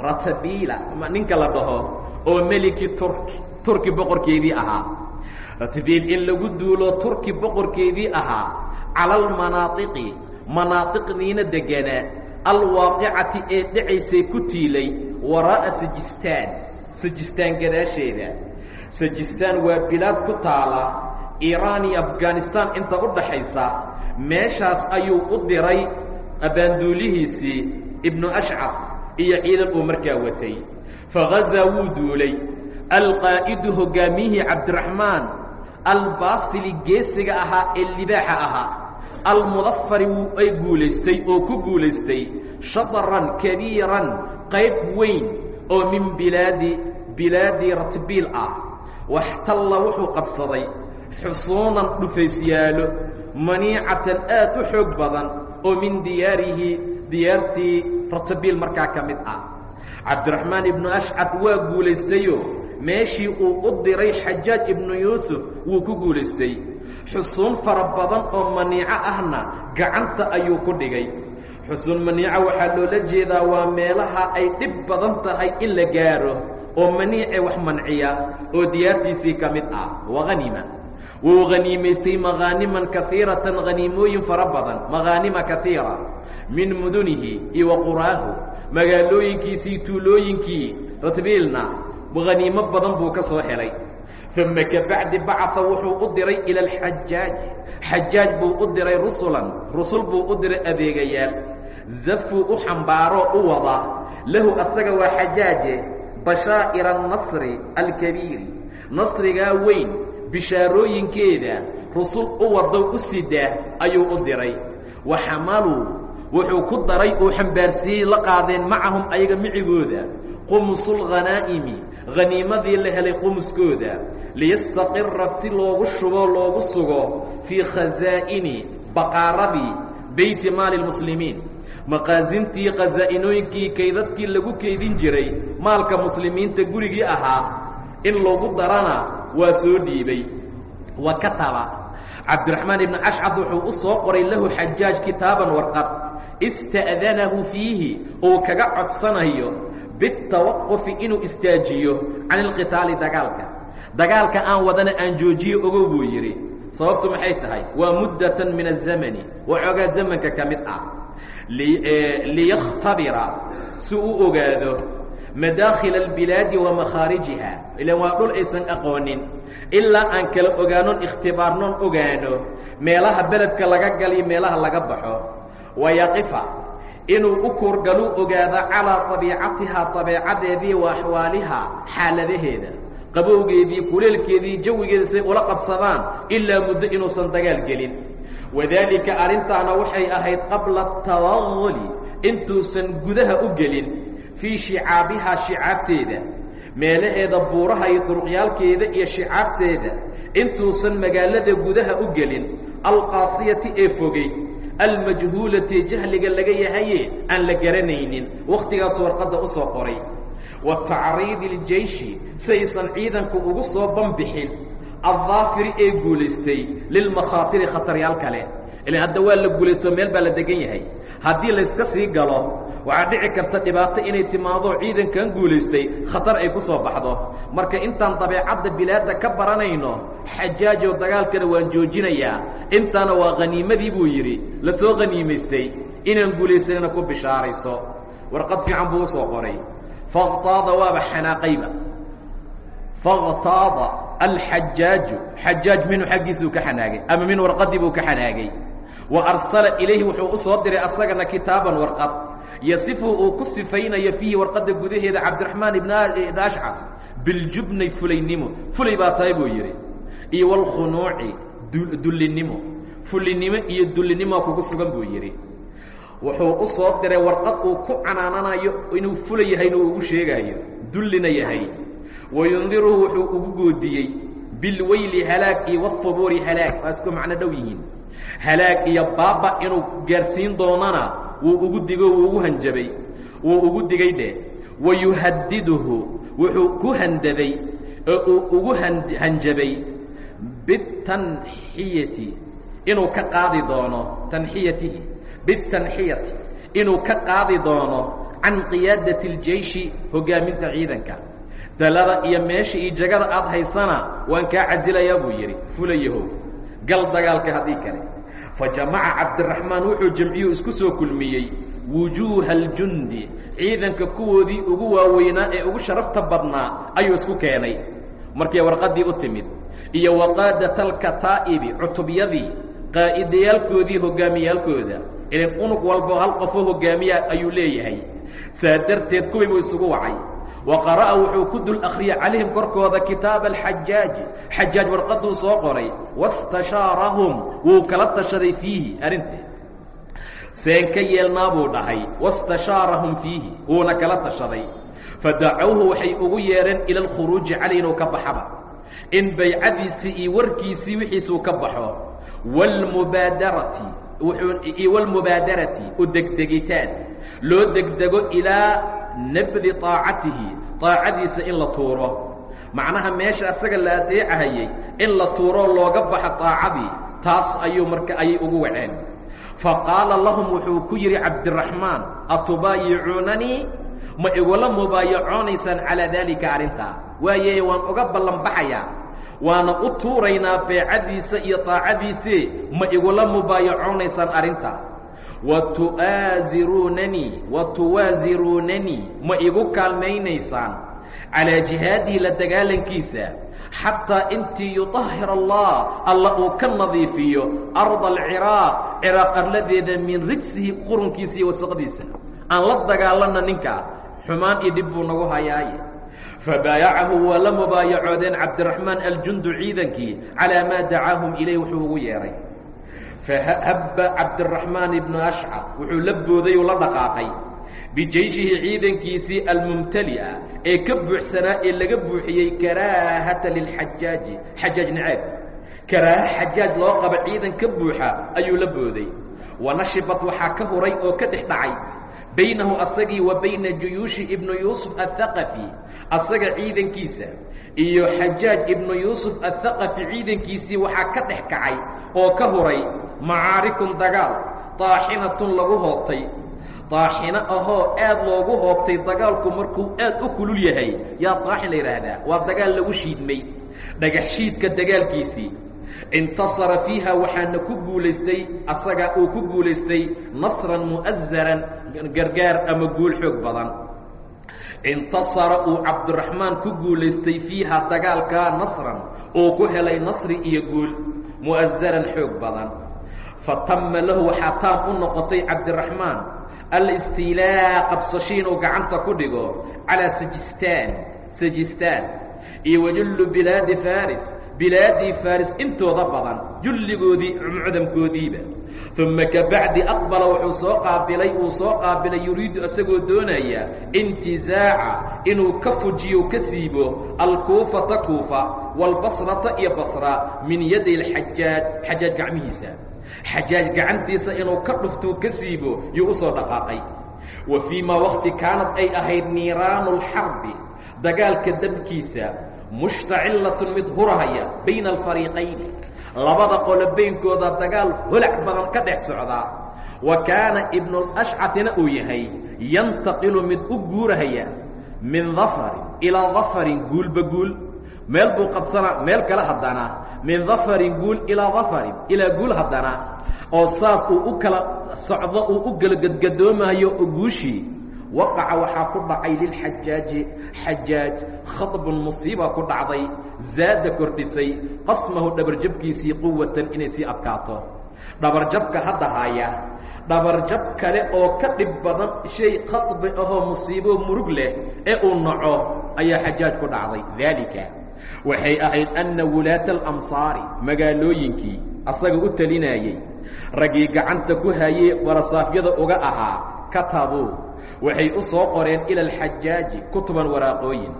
ratabiila ninka la dhaho oo meliki turki turki boqorkeedii ahaa. Ratabiil in lagu duulo turki boqorkeedii ahaa cala almanaatiqi manaatiqdiina deganaa alwaaqicati ee dhacaysay ku tiilay waraa'a sajistaan sajistaan gadaasheeda. Sajistaan waa bilaad ku taala iiraan iyo afghanistaan inta u dhaxaysa meeshaas ayuu u diray abbaanduulihiisii ibnu ashcaf iyo ciidan uu markaa watay. Fagazaa wuu duulay. Alqaa'idu hoggaamiyihii cabdiraxmaan albaasili geesiga ahaa ee libaaxa ahaa. Almudafari wuu ay guulaystay oo ku guulaystay shadaran kabiiran qayb weyn oo min bilaadi bilaadi ratbiil ah. Waxtalla wuxuu qabsaday xusuunan dhufaysyaalo maniicatan aad u xoog badan oo min diyaarihi diyaartii ratbiil markaa ka mid ah. Cabdiraxmaan ibnu ashcaf waa guulaystayo. Meeshii uu u diray xajaaj ibnu yuusuf wuu ku guulaystay. Xusuun fara badan oo maniico ahna gacanta ayuu ku dhigay. Xusuun maniico waxaa loola jeedaa waa meelaha ay dhib badan tahay in la gaaro oo maniice wax manciya oo diyaartiisii ka mid ah. Waa hanima wuu haniimaystay makhaaniman kaiiratan haniimooyin fara badan makhaanima kaiira min mudunihi iyo wa quraahu magaalooyinkiisii tuulooyinkii ratbiilna haniimo badan buu ka soo helay. Uma kabacdi bacaa wuxuu u diray ila alxajaaji xajaaj buu u diray rusulan rusul buu u diray adeegayaal. Zafuu u xambaaroo u wadaa lahu asaga waa xajaaje bashaa'ira annasri alkabiiri. Nasrigaa weyn bishaarooyinkeeda rusul u wado u sidaa ayuu u diray. Wa xamaluu wuxuu ku daray uu xambaarsiiyey la qaadeen macahum ayaga micigooda. Qumusulghanaa'imi haniimadii la helay qumuskooda. Liyastaqira si loogu shubo loogu sugo fii khasaa'ini baqaaradii beyti maali lmuslimiin maqaasintii khasaa'inooyinkii kaydadkii lagu keydin jiray maalka muslimiinta gurigii ahaa in loogu darana waa soo dhiibay. Wa kataba cabdiraxmaan ibnu ashcad wuxuu u soo qoray lahu xajaaj kitaaban warqad. Ista'danahu fiihi uu kaga codsanayo bitawaqufi inuu istaajiyo can ilqitaali dagaalka. Dagaalka aan wadana aan joojiyo ogow buu yidhi. Sababtu maxay tahay? Waa muddatan min azamani waxoogaa zamanka ka mid ah. Liyakhtabira si uu ogaado madaakhila albilaadi wa makhaarijiha. Ilaan waa dhul aysan aqoonin. Ilaa aan kala ogaanon ikhtibaarnoon ogaano meelaha beledka laga galiyo meelaha laga baxo. Wayaqifa inuu u kuurgaluu ogaado calaa abiicatihaa abeecadeedii wa axwaalihaa xaaladaheeda. Qabowgeedii kuleelkeedii jawigeeda say ula qabsadaan ilaa muddo inuusan dagaal gelin. Wadaalika arrintaana waxay ahayd qabla tawaguli intuusan gudaha u gelin fii shicaabihaa shicaabteeda meelaheeda buuraha iyo duruqyaalkeeda iyo shicaabteeda intuusan magaalada gudaha u gelin alqaasiyati ee fogey almajhuulati jahliga laga yahaye aan la garanaynin wakhtigaas warqadda u soo qoray. Wa tacriidi اljeyshi saysan ciidanku ugu soo banbixin addaafiri ee guulaystay lilmakhaatiri khataryaal kale. Ilan hadda waa la guulaysto meel baa la degan yahay haddii layska sii galo waxaa dhici karta dhibaato inay timaado ciidankan guulaystay khatar ay ku soo baxdo. Marka intaan dabeecadda bilaadda ka baranayno xajaajow dagaalkana waan joojinayaa. Intaana waa khaniimadii buu yidhi la soo khaniimaystay inaan guulaysanana ku bishaarayso. Warqad fiican buu u soo qoray. Fakhtaada waaba xanaaqayba. Fakhtaada alxajaaju xajaaj minhu xaggiisuu ka xanaagay ama min warqadii buu ka xanaagay wa arsala ilayhi wuxuu u soo diray asagana kitaaban warqad. Yasifu uu ku sifaynayo fiihi warqadda gudaheeda cabdiraxmaan ibn ashcar biljubni fulaynimo fulay baa tahay buu yidhi. Iyo walkhunuuci dullinimo fulinimo iyo dullinimoa kugu sugan buu yidhi. Wuxuu u soo diray warqad uu ku canaananayo inuu fula yahayna uu ugu sheegaayo. Dullina yahay. Wayundiruhu wuxuu ugu goodiyey bilweyli halaag iyo wahubuuri halaag. Waa isku macno dhow yihiin halaag iyo baaba inuu gaarsiin doonana wuu ugu digo wuu ugu hanjabay. Wuu ugu digay dheh wayuhadiduhu wuxuu ku handaday oo uu ugu hanjabay bitanxiyati inuu ka qaadi doono tanxiyatihi. Bitanxiyati inuu ka qaadi doono can qiyaadati اljeishi hogaaminta ciidanka. Dalada iyo meesha iyo jagada aad haysana waan kaa casilayaa buu yidhi fulayahow gal dagaalka haddii kale fa jamaca cabdiraxmaan wuxuu jamciyu isku soo kulmiyey wujuuha aljundi ciidanka kuwoodii ugu waaweynaa ee ugu sharafta badnaa ayuu isku keenay. Markay warqaddii u timid iyo waqaadat alkataa'ibi cutubyadii qaa'idayaalkoodii hoggaamiyaalkooda ilan unug walbo hal qofoo hoggaamiya ayuu leeyahay. Saa darteed kuwii buu isugu wacay wa qara'a wuxuu ku dul akhriyay calayhim korkooda kitaaba alxajaaji xajaaj warqadduu soo qoray wastashaarahum wuu kala tashaday fiihi arrinteed seen ka yeelnaa buu dhahay wastashaarahum fiihi wuuna kala tashaday fadacowhu waxay ugu yeedheen ila alkhuruuji calay inuu ka baxaba in baycadiisii iyo warkiisii wixiisuu ka baxo wlmubaadarati degdegitaan loo degdego ilaa nabdi aacatihi aacadiisa in la tuuro. Macnaha meesha asaga la adeecahayey in la tuuro looga baxa aacadii taas ayuu marka ayay ugu waceen. Faqaala lahum wuxuu ku yidhi cabdiraxmaan atubaayicuunanii ma igula mubaayaconaysaan calaa daalika arrintaa. Waaye waan uga ballan ballanbaxayaa. Waana u tuuraynaa beecadiisa iyo aacadiisii ma igula mubaayacoonaysaan arrintaa wa tu'aasiruunanii wa tuwaasiruunanii ma igu kaalmaynaysaan calaa jihaadihi la dagaalankiisa xataa intii yutahhir allah alla uu ka nadiifiyo arda alciraaq ciraaq arladeeda min rijsihi qurunkiisa iyo wasaqdiisa aan la dagaalanna ninka xumaan iyo dhib buu nagu hayaaye fabaayacahu waa la mubaayacoodeen cabdiraxmaan aljundu ciidankii calaa maa dacaahum ilayh wuxuu ugu yeedhay fahabba cabdiraxmaan ibnu ashcar wuxuu la booday oo la dhaqaaqay. Bijeyshihi ciidankiisii almumtali'a ee ka buuxsanaa ee laga buuxiyey karaahata lilxajaaji xajaaj naceeb. Karaaha xajaaj loo qaba ciidan ka buuxa ayuu la booday. Wanashibad waxaa ka huray oo ka dhex dhacay baynahu asagii wa bayna juyuushi ibnu yuusuf athaqafi asaga ciidankiisa iyo xajaaj ibnu yuusuf athaqafi ciidankiisii waxaa ka dhex kacay oo ka huray macaarikun dagaal taaxinatun lagu hoobtay. Taaxino ahoo aad loogu hoobtay dagaalku markuu aad u kulul yahay yaa taaxin la yidhaahdaa waa dagaal lagu shiidmay. Dhagax shiidka dagaalkiisii intasara fiiha waxaana ku guulaystay asaga uu ku guulaystay nasran mu'azaran gargaar ama guul xoog badan intasara uu cabdiraxmaan ku guulaystay fiiha dagaalka nasran uu ku helay nasri iyo guul mu'azaran xoog badan fa tama lahu waxaa taam u noqotay cabdiraxmaan alistiilaa qabsasho gacanta ku dhigo calaa sajistaan sajistaan iyo wajullu bilaadi faris bilaadii faris intooda badan julligoodii mucdamkoodiiba uma kabacdi aqbala wuxuu soo qaabilay uu soo qaabilay yuriidu isagoo doonaya intizaaca inuu ka fujiyo ka siibo alkuufata kuufa waalbasrata iyo basra min yaday alxajaaj xajaaj gacmihiisa. Xajaaj gacantiisa inuu ka dhuftuu ka siibo yuu u soo dhaqaaqay. Wa fii maa wakti kaanad ay ahayd niiraanu lxarbi dagaalka dabkiisa mushtacillatun mid hurahaya bayna alfariiqayni labada qolo baynkooda dagaal holac badan ka dhex socdaa wa kaana ibnulashcatina uu yahay yantaqilu mid u guurahaya min dafarin ilaa dafarin guulba guul. Meel buu qabsanaa meel kale haddana. Min dafarin guul ilaa dafarin ilaa guul haddana. Oo saas uu u kala socdo uu u kala gadgadoomayo oo guushii waqaca waxaa ku dhacay lilxajaaji xajaaj khadbun musiiba ku dhacday zaada kordhisay qasmahu dhabarjabkiisii quwatan inay sii adkaato dhabarjabka hadda haya dhabarjab kale oo ka dhib badan shay khadbi ahoo musiibo murug leh ee uu naco ayaa xajaaj ku dhacday daalika waxay ahayd anna wulaata alamsaari magaalooyinkii asaga u talinayey raggii gacanta ku hayey warasaafyada uga ahaa katabuu waxay u soo qoreen ila alxajaaji kutuban waraaqooyin.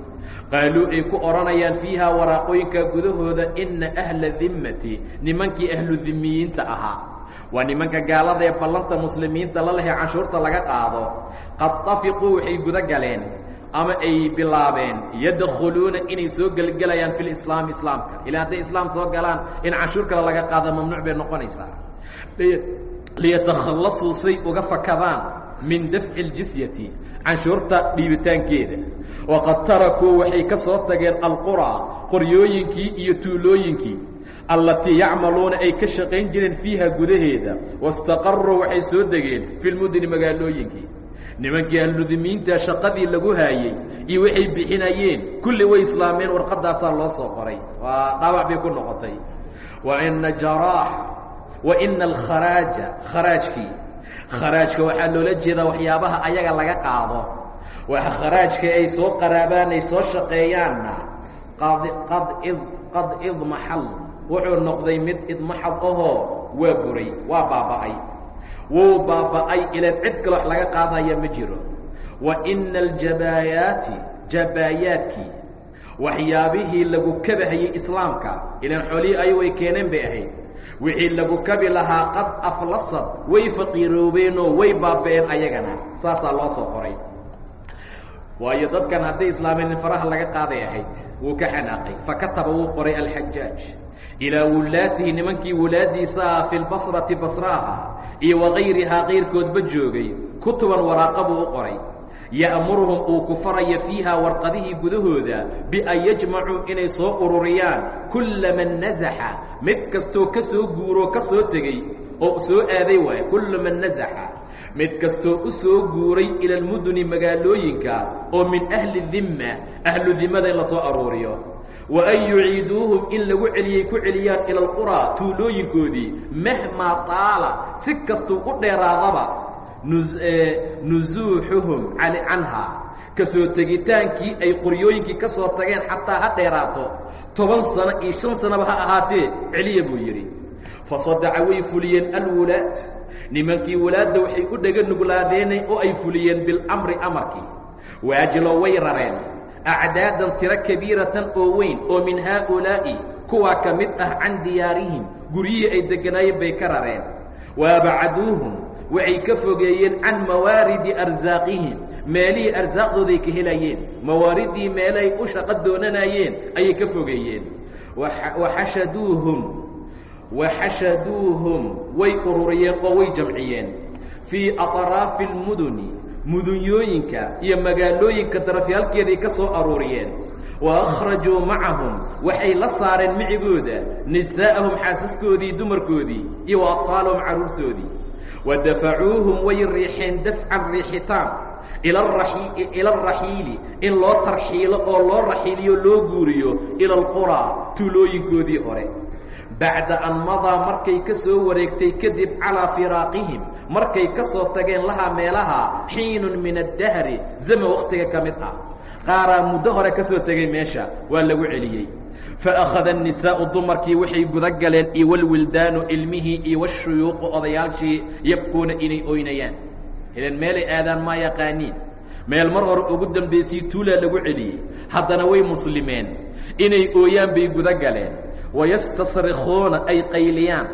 Qaaluu ay ku odhanayaan fiihaa waraaqooyinka gudahooda inna ahla dimmati nimankii ahlu dimiyiinta ahaa. Waa nimanka gaalada ee ballanta muslimiinta la lehee canshuurta laga qaado. Qad tafiquu waxay guda galeen ama ay bilaabeen yadkhuluuna inay soo gelgelayaan fi lislaami islaamka. Ilaa hadday islaam soo galaan in canshuur kale laga qaado mamnuuc bay noqonaysaa. Liyatakhallasuu say uga fakadaan min dafci ljisyati canshuurta dhiibitaankeeda. Waqad tarakuu waxay ka soo tageen alquraa qoryooyinkii iyo tuulooyinkii allatii yacmaluuna ay ka shaqayn jireen fiiha gudaheeda. Wastaqaruu waxay soo degeen fi lmudni magaalooyinkii. Nimankii ahludimiinta shaqadii lagu haayey iyo waxay bixinayeen kulli way islaameen warqadaasaa loo soo qoray. Waa dhaawac bay ku noqotay. Wa ina jaraaxa wa ina alkharaaja kharaajkii kharaajka waxaa loola jeedaa waxyaabaha ayaga laga qaado. Wax kharaajka ay soo qaraabaan ay soo shaqeeyaanna qad qad id qad idmaxal wuxuu noqday mid idmaxad ahoo waa buray waa baaba'ay. Wuu baaba'ay ilan cid kale wax laga qaadaya ma jiro. Wa ina aljabaayaati jabaayaadkii waxyaabihii lagu kabahayey islaamka ilan xoolihii ayagu ay keeneen bay ahayd wixii lagu kabi lahaa qad aflasad way faqiiroobeenoo way baaba'een ayagana. Saasaa loo soo qoray. Waayo dadkan hadday islaameen in faraha laga qaaday ahayd wuu ka xanaaqay. Fakataba wuu qoray alxajaaj ilaa wulaatihi nimankii wulaadiisaa fi lbasrati basraaha iyo wagayrihaa kayrkoodba joogay. Kutuban waraaqa buu u qoray ya'muruhum uu ku faraya fiiha warqadihii gudahooda bian yajmacuu inay soo ururiyaan kulla man nasaxa mid kastoo ka soo guuroo ka soo tegey oo soo aaday waay kulla man nasaxa mid kastoo u soo guuray ila almuduni magaalooyinka oo min ahli dimma ahlu dimmada in la soo aruuriyo. Wa an yuciiduuhum in lagu celiyey ku celiyaan ila alquraa tuulooyinkoodii mahmaa taala si kastuu u dheeraadaba nusuuxuhum canhaa ka soo tegitaankii ay qoryooyinkii ka soo tageen xataa ha dheeraato. Toban sano iyo shan sanaba ha ahaatee celiya buu yidhi. Fasadaca way fuliyeen alwulaad. Nimankii walaadda waxay u dhega nuglaadeenay oo ay fuliyeen bilamri amarkii. Waajilo way rareen. Acdaadan tiro kabiiratan oo weyn oo min haaulaa'i kuwaa ka mid ah can diyaarihim. Guryihii ay degganaayeen bay ka rareen. Waabacaduuhum waxay ka fogeeyeen can mawaaridi arsaaqihim. Meelihii arsaaqdooday ka helayeen. Mawaaridii meelahay u shaqo doonanayeen ayay ka fogeeyeen. Waxashaduuhum waxashaduuhum way ururiyeen oo way jamciyeen. Fii aطraafi اlmuduni mudunyooyinka iyo magaalooyinka darafyaalkeeday ka soo aruuriyeen. Wa akhrajuu macahum waxay la saareen micigooda nisaa'ahum xaasaskoodii dumarkoodii iyo wa atfaalahum carruurtoodii wa dafacuuhum way riixeen dafcan riixitaan ila alraxiili in loo tarxiilo oo loo raxiiliyo loo guuriyo ila alquraa tuulooyinkoodii hore bacda an madaa markay ka soo wareegtay kadib calaa firaaqihim markay ka soo tageen lahaa meelaha xiinun min addahri zaman wakhtiga ka mid ah qaaraa muddo hore ka soo meesha waa lagu celiyey faakhada الnisaa'u dumarkii waxay guda galeen iyo walwildaanu ilmihii iyo washuyuuqu odayaashii yabkuuna inay oynayaan ilan meelay aadaan maa yaqaaniin meel mar hore ugu dambaysay tuulaa lagu celiyey haddana way muslimeen inay ooyaan bay guda galeen wayastasrikuuna ay qayliyaan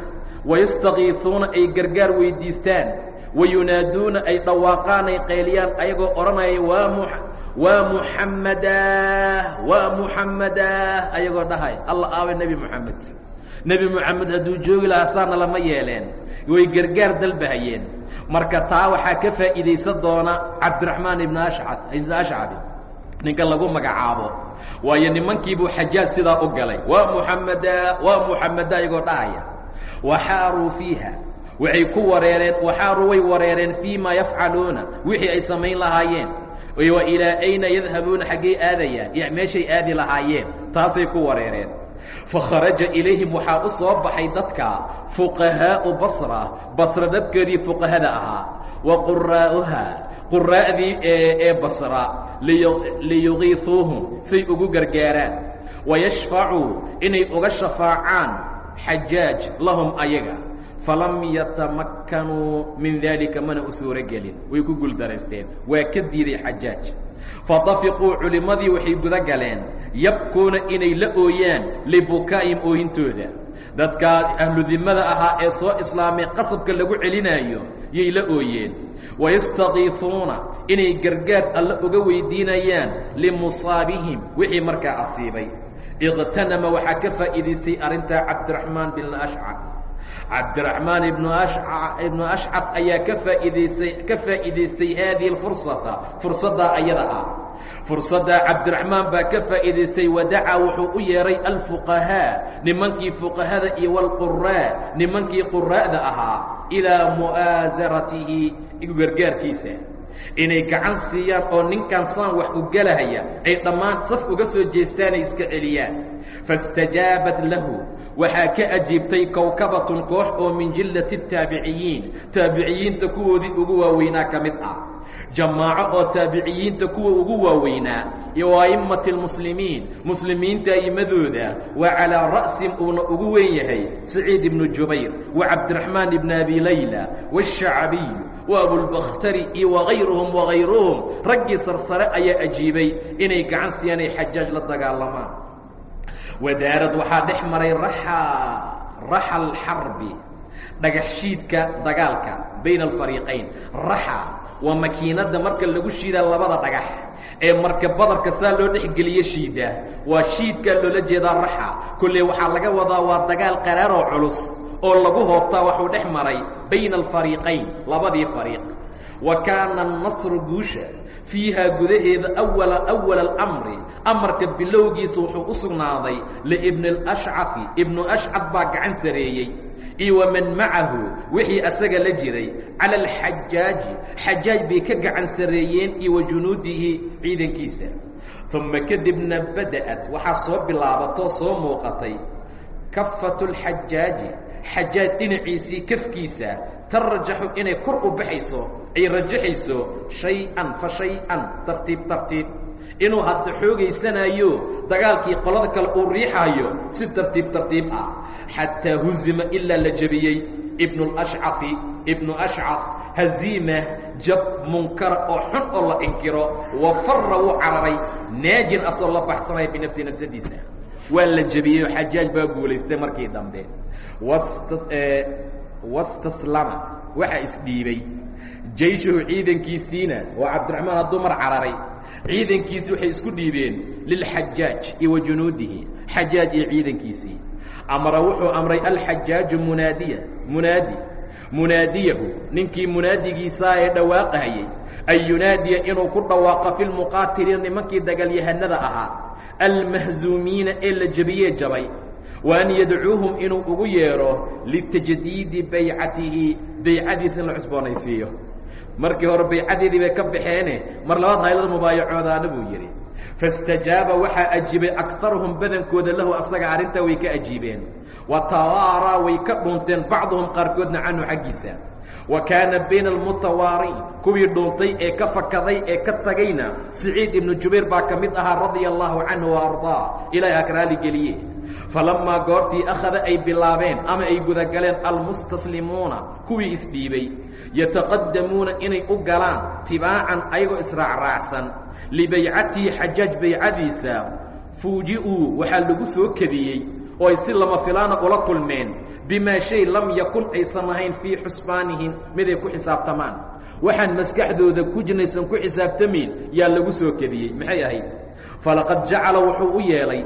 wayastakiisuuna ay gargaar weydiistaan wayunaaduuna ay dhawaaqaan ay qayliyaan ayagoo odhanaya waa waa muxammadaa waa muxammadaa ayagoo dhahay alla aawe nebi moxamed nebi moxamed hadduu joogi lahaa saana lama yeeleen. Way gargaar dalbahayeen marka taa waxaa ka faa'iidaysan doona cabdiraxmaan ibn ashcad ibn ashcabi ninka lagu magacaabo. Waayo nimankiibuu xajaaj sidaa u galay waa muxammadaa waa muxammadaa ayagoo dhahaya. Waxaaruu fiiha waxay ku wareereen waxaaruu way wareereen fii ma yafcaluuna wixii ay samayn lahaayeen wa ilaa ayna yadhabuuna xaggey aadayaan? Iyo meeshay aadi lahaayeen. Taasay ku wareereen. Fakharaja ilayhim waxaa u soo baxay dadka fuqahaau basra. Basra dadkoodii fuqahada ahaa. Wa quraa'uha quraa'dii ee basra liyugiiuuhum say ugu gargaaraan. Wayashfacuu inay uga shafaacaan xajaaj lahum ayaga falam yatamakkanuu min daalika mana u suuro gelin way ku guuldaraysteen waa ka diiday xajaaj fadafiquu culimmadii waxay guda galeen yabkuuna inay la ooyaan libukaa'im ooyintooda. Dadkaa ahludimmada ahaa ee soo islaamay qasabka lagu celinaayo yay la ooyeen. Wayastakiifuuna inay gargaar alle uga weydiinayaan limusaabihim wixii markaa asiibay. Iqtanama waxaa ka faa'iidaystay arrintaa cabdiraxmaan bin ashcab cabdiraxmaan ibnu ashcaf ayaa ka faa'iidaystay ka faa'iidaystay haadihi alfursata fursaddaa ayada ah fursaddaa cabdiraxmaan baa ka faa'iidaystay wadacaa wuxuu u yeedhay alfuqahaa nimankii fuqahada iyo walquraa nimankii quraa'da ahaa ilaa mu'aasaratihi gargaarkiisa inay gacan siiyaan oo ninkan saan wax u gelahaya ay dhammaan saf uga soo jeestaanay iska celiyaan faاstajaabat lahu waxaa ka ajiibtay kawkabatun koox oo min jillati taabiciyiin taabiciyiinta kuwoodii ugu waaweynaa ka mid ah. Jamaaco oo taabiciyiinta kuwa ugu waaweynaa iyo wa a'immati almuslimiin muslimiinta a'imadooda waa calaa ra'sin uuna ugu weyn yahay. Saciid ibnu jubayr wa cabdiraxmaan ibn abi layla washacbiy wa abulbakhtari iyo wakayruhum wakayruhum raggii sarsare ayaa ajiibay inay gacan siiyaan ay xajaaj la dagaalamaan wadaarad waxaa dhex maray raxa raxa alxarbi dhagax shiidka dagaalka bayna alfariiqayn. Raxa waa makiinadda marka lagu shiidaa labada dhagax ee marka badarka saa loo dhexgeliyo shiida. Waa shiidkaa loola jeedaa raxa. Kolley waxaa laga wadaa waa dagaal qaraaroo culus oo lagu hoobtaa waxuu dhex maray bayna alfariiqayn labadii fariiq. Wa kaana annasru guusha fiihaa gudaheeda awala awala alamri. Amarka bilowgiisa wuxuu u sugnaaday liibni alashcafi ibnu ashcaf baa gacan sareeyey. Iyo waman macahu wixii asaga la jiray cala alxajaaji xajaaj bay ka gacan sareeyeen iyo wa junuudihi ciidankiisa. Uma kadibna bada'at. Waxaa soo bilaabatoo soo muuqatay. Kafatu lxajaaji xajaaj dhinaciisii kafkiisa. Tarjaxu inay kor u baxayso ay rajaxayso shay-an fa shay-an tartiib tartiib. Inuu hadda xoogaysanayo dagaalkii qolada kale uu riixaayo si tartiib tartiib ah. Xataa huzima ilaa la jebiyey ibnu lashcafi ibnu ashcaf haziima jab munkara oo xun oo la inkiro wa fara wuu cararay naajin asoo la baxsanaya binafsi nafsadiisa. Waa la jebiyey oo xajaaj baa guulaystay markii dambe. Wastaslama waxaa isdhiibay jayshuhu ciidankiisiina waa cabdiraxmaan hadduu mar cararay. Ciidankiisii waxay isku dhiibeen lilxajaaj iyo junuudihi xajaaj iyo ciidankiisii. Amara wuxuu amray alxajaaju munaadiya. Munaadi. Munaadiyahu. Ninkii munaadigiisaa ee dhawaaqahayey an yunaadiya inuu ku dhawaaqo fi lmuqaatiliina nimankii dagaalyahanada ahaa. Almahzuumiina ee la jebiyee jabay. Wa an yadcuuhum inuu ugu yeedho litajdiidi baycatihi. Baycadiisa in la cusboonaysiiyo markii hore baycadeedii bay ka baxeene mar labaad haylada mubaayacoodaana buu yidhi. Faاstajaaba waxaa ajiibay akaruhum badankooda lahu asaga arrintaa way ka ajiibeen wa tawaaraa way ka dhunteen bacduhum qaarkoodna canhu xaggiisa. Wa kaana bayna almutawaariin kuwii dhuuntay ee ka fakaday ee ka tagayna siciid ibnu jubayr baa ka mid ahaa radia allahu canhu wa ardaa. Ilaah akraali geliye falamaa goortii akhada ay bilaabeen ama ay gudagaleen almustaslimuuna kuwii isdhiibay yataqadamuuna inay u galaan tibaacan ayagoo israacraacsan libaycatihi xajaaj baycadiisa fuuji'uu waxaa lagu soo kediyey oo ay si lama filaana ula kulmeen bimaa shay lam yakun aysan ahayn fii xusbaanihim miday ku xisaabtamaan? Waxaan maskaxdooda ku jirnaysan ku xisaabtamayn yaa lagu soo kediyey maxay ahayd? Falaqad jacala wuxuu u yeelay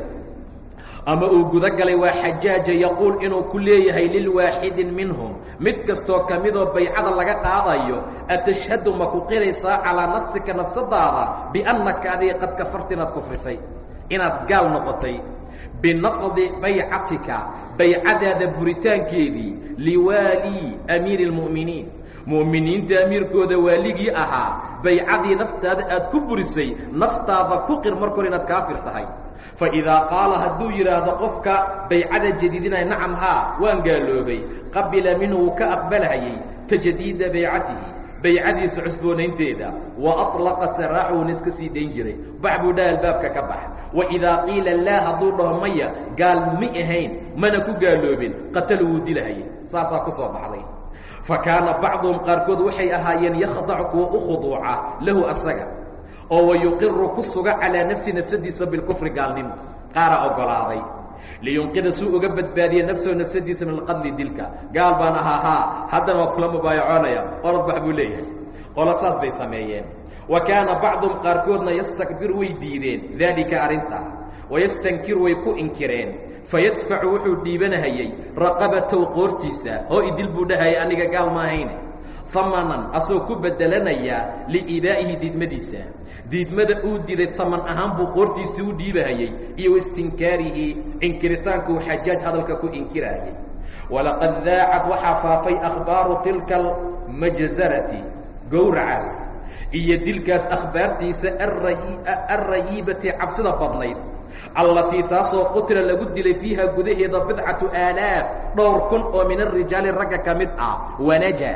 ama uu guda galay waa xajaaja yaquul inuu ku leeyahay lilwaaxidin minhum. Mid kastoo ka midoo baycada laga qaadayo atashhadu ma ku qiraysaa calaa nafsika nafsadaada biannaka adiga qad kafarta inaad kufrisay inaad gaal noqotay. Binaqdi baycatika baycadaada buritaankeedii liwaalii amiiri اlmu'miniin mu'miniinta amiirkooda waaligii ahaa baycadii naftaada aad ku burisay naftaada ku qir mar kor inaad kaafir tahay. Fa idaa qaala hadduu yidhaahdo qofka baycada jadiidinaya nacam haa waan gaaloobay. Qabila minhu wuu ka aqbalhayay tajdiida baycatihi. Baycadiisa cusboonaynteeda wa aطlaqa saraaxuuna iska sii dayn jiray. Bax buu dhaha albaabka ka bax. Wa idaa qiila laa hadduu dhaho maya gaal mi ahayn mana ku gaaloobin qatalu wuu dilahayay. Saasaa ku soo baxday fa kaana bacduhum qaarkood waxay ahaayeen yakhdacu kuwa u khuduuca lahu asaga oo wayuqiru ku suga calaa nafsi nafsadiisa bilkufri gaalnimo qaara oggolaaday liyunqida suu uga badbaadiye nafsahu nafsadiisa min alqadli dilka. Gaal baan ahaa haa haddana waa kula mubaayacoonaya orod bax buu leeyahay. Qola saas bay sameeyeen wa kaana bacduhum qaarkoodna yastakbiru way diideen daalika arrintaa wayastankiru way ku inkireen. Fayadfacu wuxuu dhiibanahayey raqabatow qoortiisa oo idil buu dhahayay aniga gaal ma ahayne. Hamanan asagoo ku bedelanayaa liibaa'ihi diidmadiisa. Diidmada uu diday haman ahaan buu qoortiisa u dhiibahayey iyo waistinkaarihi inkiritaanku xajaaj hadalka ku inkirahayay walaqad daacad waxaa faafay akhbaaru tilka almajzarati gowracaas iyo dilkaas akhbaartiisa alrahiibati cabsida badnayd allatii taasoo qutila lagu dilay fiiha gudaheeda bidcatu aalaaf dhowr kun oo min arijaali ragga ka mid ah wanaja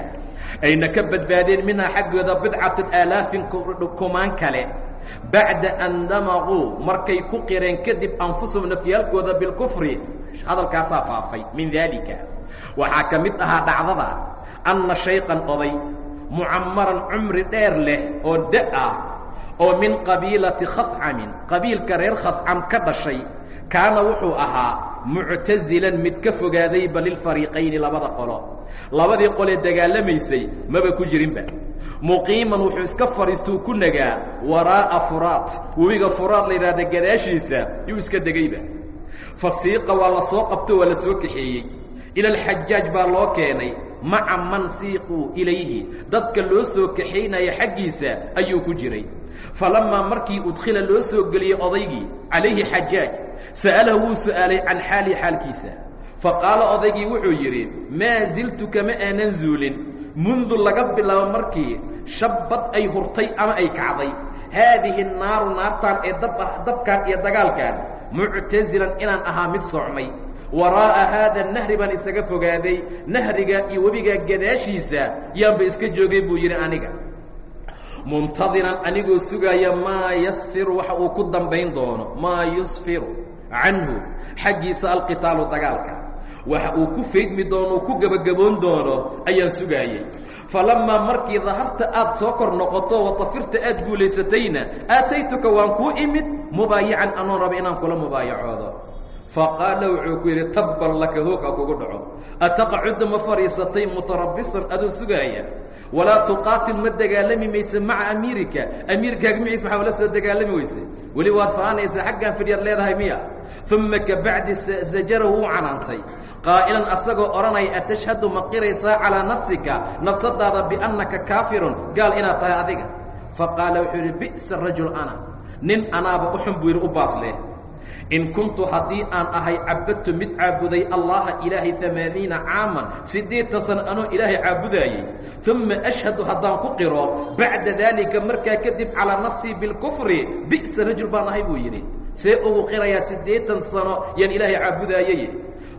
ayna ka badbaadeen minhaa xaggooda bidcatu aalaafin kumaan kale bacda an damaquu markay ku qireen kadib anfusahum nafyaalkooda bilkufri. Hadalkaasaa faafay min daalika. Waxaa ka mid ahaa dhacdada anna shayqan oday mucamaran cumri dheer leh oo da ah oo min qabiilati khafcamin qabiilka reer khafcam ka dhashay kaana wuxuu ahaa muctasilan mid ka fogaadayba lilfariiqayni labada qolo. Labadii qolee dagaalamaysay maba ku jirinba. Muqiiman wuxuu iska fadhiistuu ku nagaa waraa'a furaat. Webiga furaad la yidhahda gadaashiisa yuu iska degayba. Fasiiqa waa la soo qabto waa la soo kaxeeyey. Ila alxajaaj baa loo keenay maca man siiquu ilayhi. Dadka loo soo kaxaynaya xaggiisa ayuu ku jiray. Falamaa markii udkhila loo soo geliyey odaygii calayhi xajaaj sa'alahu wuu su'aalay can xaali xaalkiisa. Faqaala odaygii wuxuu yidhi maa ziltu kama aanan zuulin. Mundu laga bilaabo markii shabbad ay hurtay ama ay kacday. Haadihi naaru naartaan ee dabkan iyo dagaalkan muctasilan inaan ahaa mid socmay waraa'a haada nahri baan isaga fogaaday nahriga iyo webigaa gadaashiisa yaanba iska joogay buu yidhi aniga. Muntadiran anigoo sugaaya maa yasfiru? Waxa uu ku dambayn doono maa yusfiru canhu? Xaggiisa alqitaalu dagaalka. Waxa uu ku faydmi doono uu ku gebagaboon doono ayaan sugaayey falamaa markii daharta aad soo kor noqoto watafirta aad guulaysatayna aataytuka waan kuu imid mubaayican anoon raba inaan kula mubaayacoodo faqaala wuxuu ku yidhi tabban laka hoog ha kugu dhaco. Ataqcudu ma fadhiisatay mutarabisan adoo sugaaya walaa tuqaatil ma dagaalami mayse maca amiirika? Amiirkaaga maciis maxaa ula soo dagaalami weyse weli waad faanaysaa xaggaan fidhiyaad leedahay miya? Uma ka bacdi sajarahu wuu canaantay. Qaa'ilan asagoo odhanaya atashhadu ma qiraysaa calaa nafsika? Nafsadaada biannaka kaafirun gaal inaad tahay adiga. Faqaala wuxuu yidhi bi'sa rajul ana. Nin anaaba uxun buu yidhi u baas leh in kuntu haddii aan ahay cabadtu mid caabuday allaha ilaahay amaaniina caaman siddeetan sana anoo ilaahay caabudaayey uma ashhadu haddaan ku qiro bacda daalika markaa kadib calaa nafsii bilkufri bi'sa rajul baan ahay buu yidhi. See ugu qirayaa siddeetan sano yaan ilaahay caabudaayey.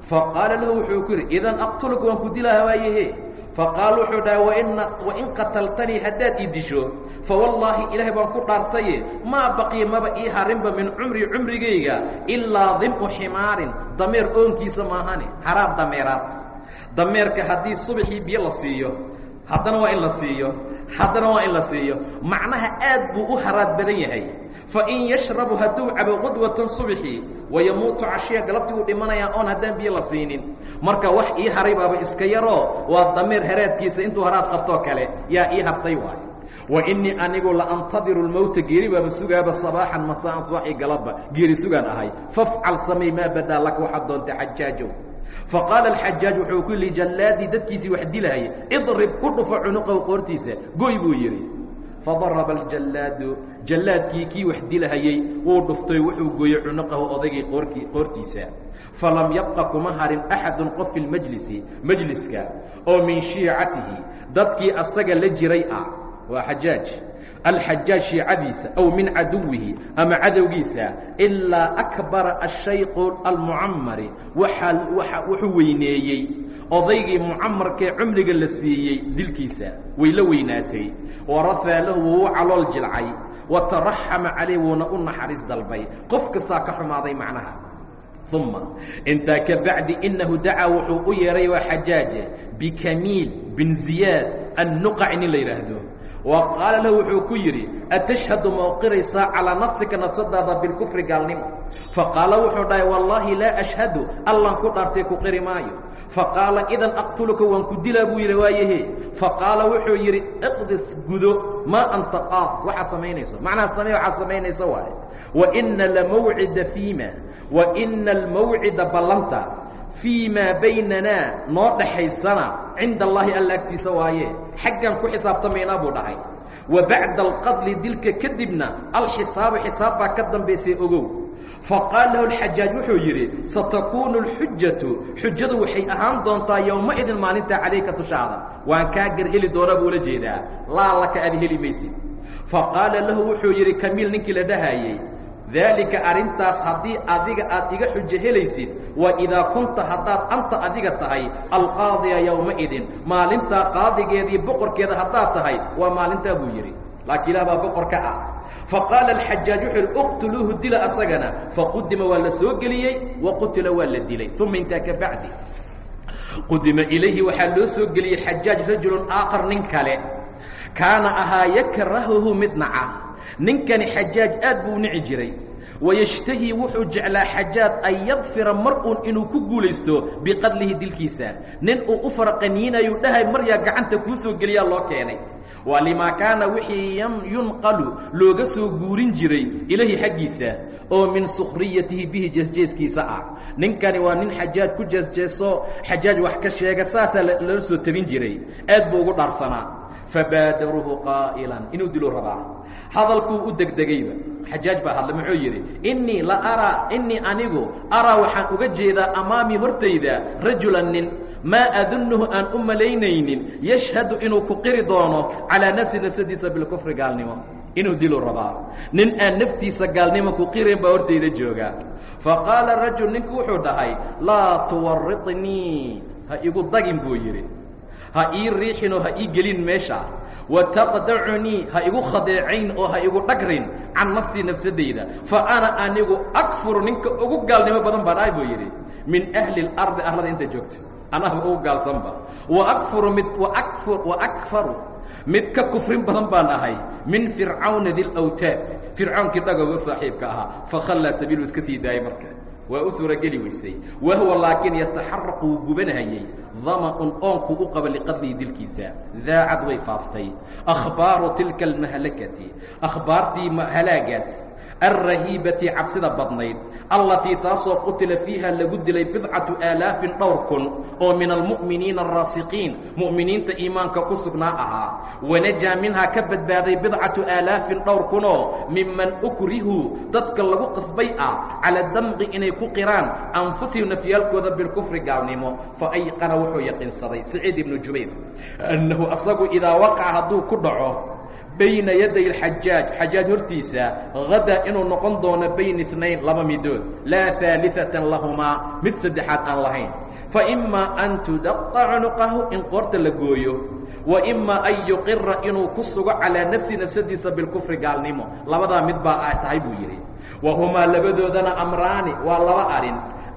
Faqaala lahu wuxuu ku yidhi idan aqtuluk waan ku waayehe faqaal wuxuu dhahay wain qataltanii haddaad ii disho fawallaahi ilaahay baan ku dhaartaye maa baqiya maba ii harinba min cumri cumrigayga ilaa dim'u ximaarin dameer oonkiisa maahane haraab dameeraad. Dameerka haddii subaxii biyo la siiyo haddana waa in la siiyo haddana waa in la siiyo macnaha aad buu u haraad badan yahay fain yashrabu hadduu cabo qudwatan subxi wayamuutu cashiya galabtii uu dhimanayaa oon haddaan biyo la siinin. Marka wax ii haray baaba iska yaroo waa dameer haraadkiisa intuu haraad qabtoo kale yaa ii hartay waay wa innii anigu la antadiru lmowta geeri baaba sugaaba sabaaxan masaan subaxii galabba geeri sugaan ahay. Fafcal samay maa badaa laka waxaad doonta xajaajow faqaala alxajaaj wuxuu ku yihi jallaadii dadkiisii wax dilahaya idrib ku dhufo cunuqow qoortiisa. Goy buu yidhi fadaraba aljallaadu jallaadkii kii wax dilahayey wuu dhuftay wuxuu gooyey cunuqahu odaygii qoorkii qoortiisa falam yabqa kuma harin axadun qof fi lmajlisi majliska oo min shiicatihi dadkii asaga la jiray ah waa xajaaj alxajaaj shiicadiisa aw min caduwihi ama cadowgiisa ilaa akbara ashayqu almucamari wuxuu weyneeyey odaygii mucamarkee cumriga la siiyey dilkiisa way la weynaatay. Warafaa lahu wuu calool jilcay. Wa taraxama calayh wuuna u naxariis dalbay. Qof kastaa ka xumaaday macnaha. Uma intaa ka bacdi inahu dacaa wuxuu u yeehay waa xajaaje bikamiil bin ziyaad annuqaci nin la yidhaahdo wa qaala lahu wuxuu ku yidhi atashhadu ma uqiraysaa calaa nafsika nafsadaada bilkufri gaalnimo faqaala wuxuu dhahay wallaahi laa ashhadu allan ku dhaartay ku qiri maayo faqaala idan aqtuluka waan ku dilaa buu yidhi waayahe faqaala wuxuu yidhi iqdis gudo maa anta qaad. Waxaa samaynayso. Macnaha samee waxaa samaynaysa waaye waina lamawcida fiima waina almawcida ballanta fii maa baynanaa noo dhaxaysana cinda allaahi alla agtiisa waaye. Xaggan ku xisaabtamaynaa buu dhahay wa bacda alqadli dilka kadibna alxisaabu xisaab ka dambaysay ogow faqaal lahu alxajaaj wuxuu yidhi satakuunu alxujatu xujadu waxay ahaan doontaa yowma-idin maalintaa calayka tushaada waan kaa gar heli doona buu la jeedaa laa laka aad heli maysid faqaala lahu wuxuu yidhi kamiil ninkii la dhahaayey daalika arrintaas haddii adiga aad iga xujo helaysid wa idaa kunta haddaad anta adiga tahay alqaadiya yowma-idin maalintaa qaadigeedii boqorkeeda haddaad tahay waa maalintaa buu yidhi laakiin ilaah baa boqor ka ah faqaala alxajaaj wuxuu yidhi uqtuluuhu dila asagana faqudima waa la soo geliyey wa qutila waa la dilay uma intaa ka bacdi qudima ilayhi waxaa loo soo geliyey xajaaj rajulun aakhar nin kale kaana ahaa yakrahuhu mid naca ninkani xajaaj aad buu nici jiray wayashtahii wuxuu jeclaa xajaaj an yadfira mar uun inuu ku guulaysto biqadlihi dilkiisa nin uu u faraqaniinayu dhahay maryaa gacanta kuu soo geliyaa loo keenay waa limaa kaana wixii yunqalu looga soo guurin jiray ilahi xaggiisa oo min sukhriyatihi bihi jeesjeeskiisa ah. Ninkani waa nin xajaaj ku jeesjeeso xajaaj wax ka sheega saasaa lala soo tabin jiray. Aad buu ugu dhaarsanaa. Fabaadaruuhu qaa'ilan inuu diluu rabaa. Hadalkuu u degdegayba. Xajaaj baa hadla muxuu yidhi innii la araa innii anigu araa waxaan uga jeedaa amaamii hortayda rajulan nin maa adunnuhu aan u malaynaynin yashhadu inuu ku qiri doono calaa nafsi nafsadiisa bilkufri gaalnimo. Inuu diluu rabaa. Nin aan naftiisa gaalnimo ku qirin baa hortayda jooga. Faqaala rajul ninku wuxuu dhahay laa tuwaritnii ha igu dagin buu yidhi. Ha ii riixinoo ha ii gelin meesha. Wataqdacunii ha igu khadeecayn oo ha igu dhagrin can nafsii nafsadayda fa ana anigu akfuru ninka ugu gaalnimo badan baan ahay buu yidhi. Min ahli اlardi arlada inta joogta anaga ugu gaalsanba. Waakfuru mid waakfur waakfaru mid ka kufrin badan baan ahay min fircawna dilawtaad fircawnkii dhagooga saaxiibka ahaa. Fakhallaa sabiilu iska sii daayay marka. Waa u suurageli weysay. Wahuwa laakiin yataxaraqu wuu gubanahayey dama-un oonkuu u qaba liqadlihi dilkiisa. Daacad way faaftay. Akhbaaru tilka almahlakati. Akhbaartii halaagaas alrahiibati cabsida badnayd allatii taasoo qutila fiiha lagu dilay bidcatu aalaafin dhowr kun oo min almu'miniina araasiqiin mu'miniinta iimaanka ku sugnaa ahaa wanajaa minhaa ka badbaaday bidcatu aalaafin dhowr kunoo miman ukrihuu dadka lagu qasbay ah cala damqi inay ku qiraan anfusihim nafyaalkooda bilkufri gaalnimo fa ayqana wuxuu yaqiinsaday saciid ibnu jubayr annahu asagu idaa waqaca hadduu ku dhaco bayna yaday اxajaaj xajaaj hortiisa hadaa inuu noqon doono bayna اثnayn laba midood laa ثaaliثaةa lahumaa mid saddexaad aan lahayn faإma an tudaqa cunuqahu in qoorta la gooyo وإma an yuqira inuu ku sugo calىa nafsi nafsadiisa bilkufri gaalnimo labadaa mid baa a tahay buu yidhi wahumaa labadoodana amraani waa laba arin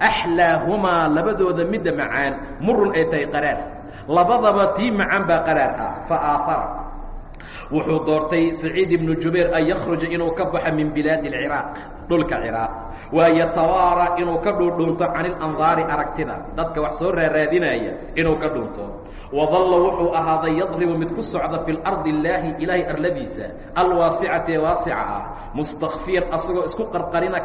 أxlaahumaa labadooda midda macaan murun ay tahay qaraar labadaba tii macaan baa qaraar ah faaaara wuxuu doortay saciid ibnu jubayr an yakhruja inuu ka baxo min bilaadi اlciraaq dhulka ciraaq waa yatawaara inuu ka dhuudhuunto can ilandaari aragtida. Dadka wax soo raaraadinaya inuu ka dhuunto. Wadalla wuxuu ahaaday yadribu mid ku socda fi lardi illaahi ilaahay arladiisa alwaasicati ee waasica ah mustakfiyan asagoo isku qarqarina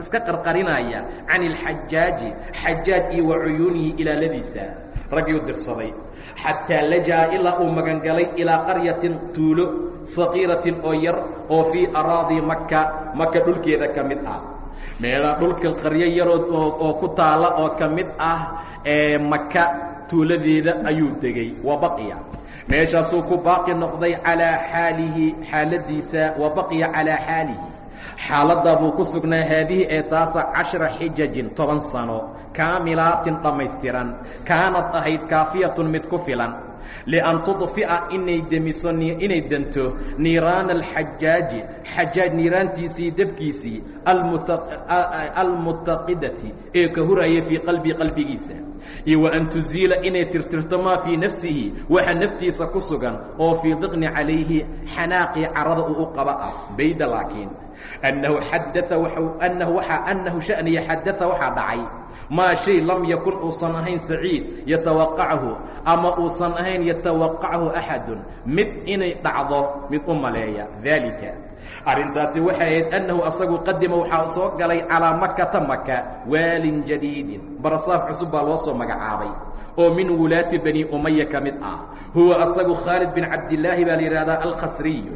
iska qarqarinaya can ilxajaaji xajaaj iyo wa cuyuunihi ilaaladiisa. Raggii u dirsaday xataa lajaa ilaa uu magangalay ilaa qaryatin tuulo saqiiratin oo yar oo fii araadi maka maka dhulkeeda ka mid ah. Meelaa dhulka qaryo yarood oo ku taala oo ka mid ah ee maka tuuladeeda ayuu degay wa baqiya. Meeshaasuu ku baaqi noqday calaa xaalihi xaaladiisa wa baqiya calaa xaalihi. Xaaladdaa buu ku sugnaa haadihi ee taasa cashara xijajin toban sano kaamilaatin dhammaystiran kaanad ahayd kaafiyatun mid ku filan. Lian tudfi'a inay demiso inay dento niiraana alxajaaji xajaaj niiraantiisii debkiisii almutaqidati ee ka huraya fii qalbii qalbigiisa. Iyo wa an tuziila inay tirtirto maa fii nafsihi waxa naftiisa ku sugan oo fii diqni calayhi xanaaqii carada uu u qaba ah bayda laakiin. Annahu xadaa waa annahu shaniya xadaa waxaa dhacay maa shay lam yakun uusan ahayn saciid yatawaqachu ama uusan ahayn yatawaqachu axadun mid inay dhacdo mid u maleeya daalika. Arrintaasi waxay ahayd annahu asagu qadima waxaa soo galay calaa makata maka waalin jadiidin. Barasaaf cusub baa loo soo magacaabay oo min wulaati bani umaya ka mid ah. Huwa asagu khaalid bin cabdillaahi baa la yidhahdaa alkhasriyu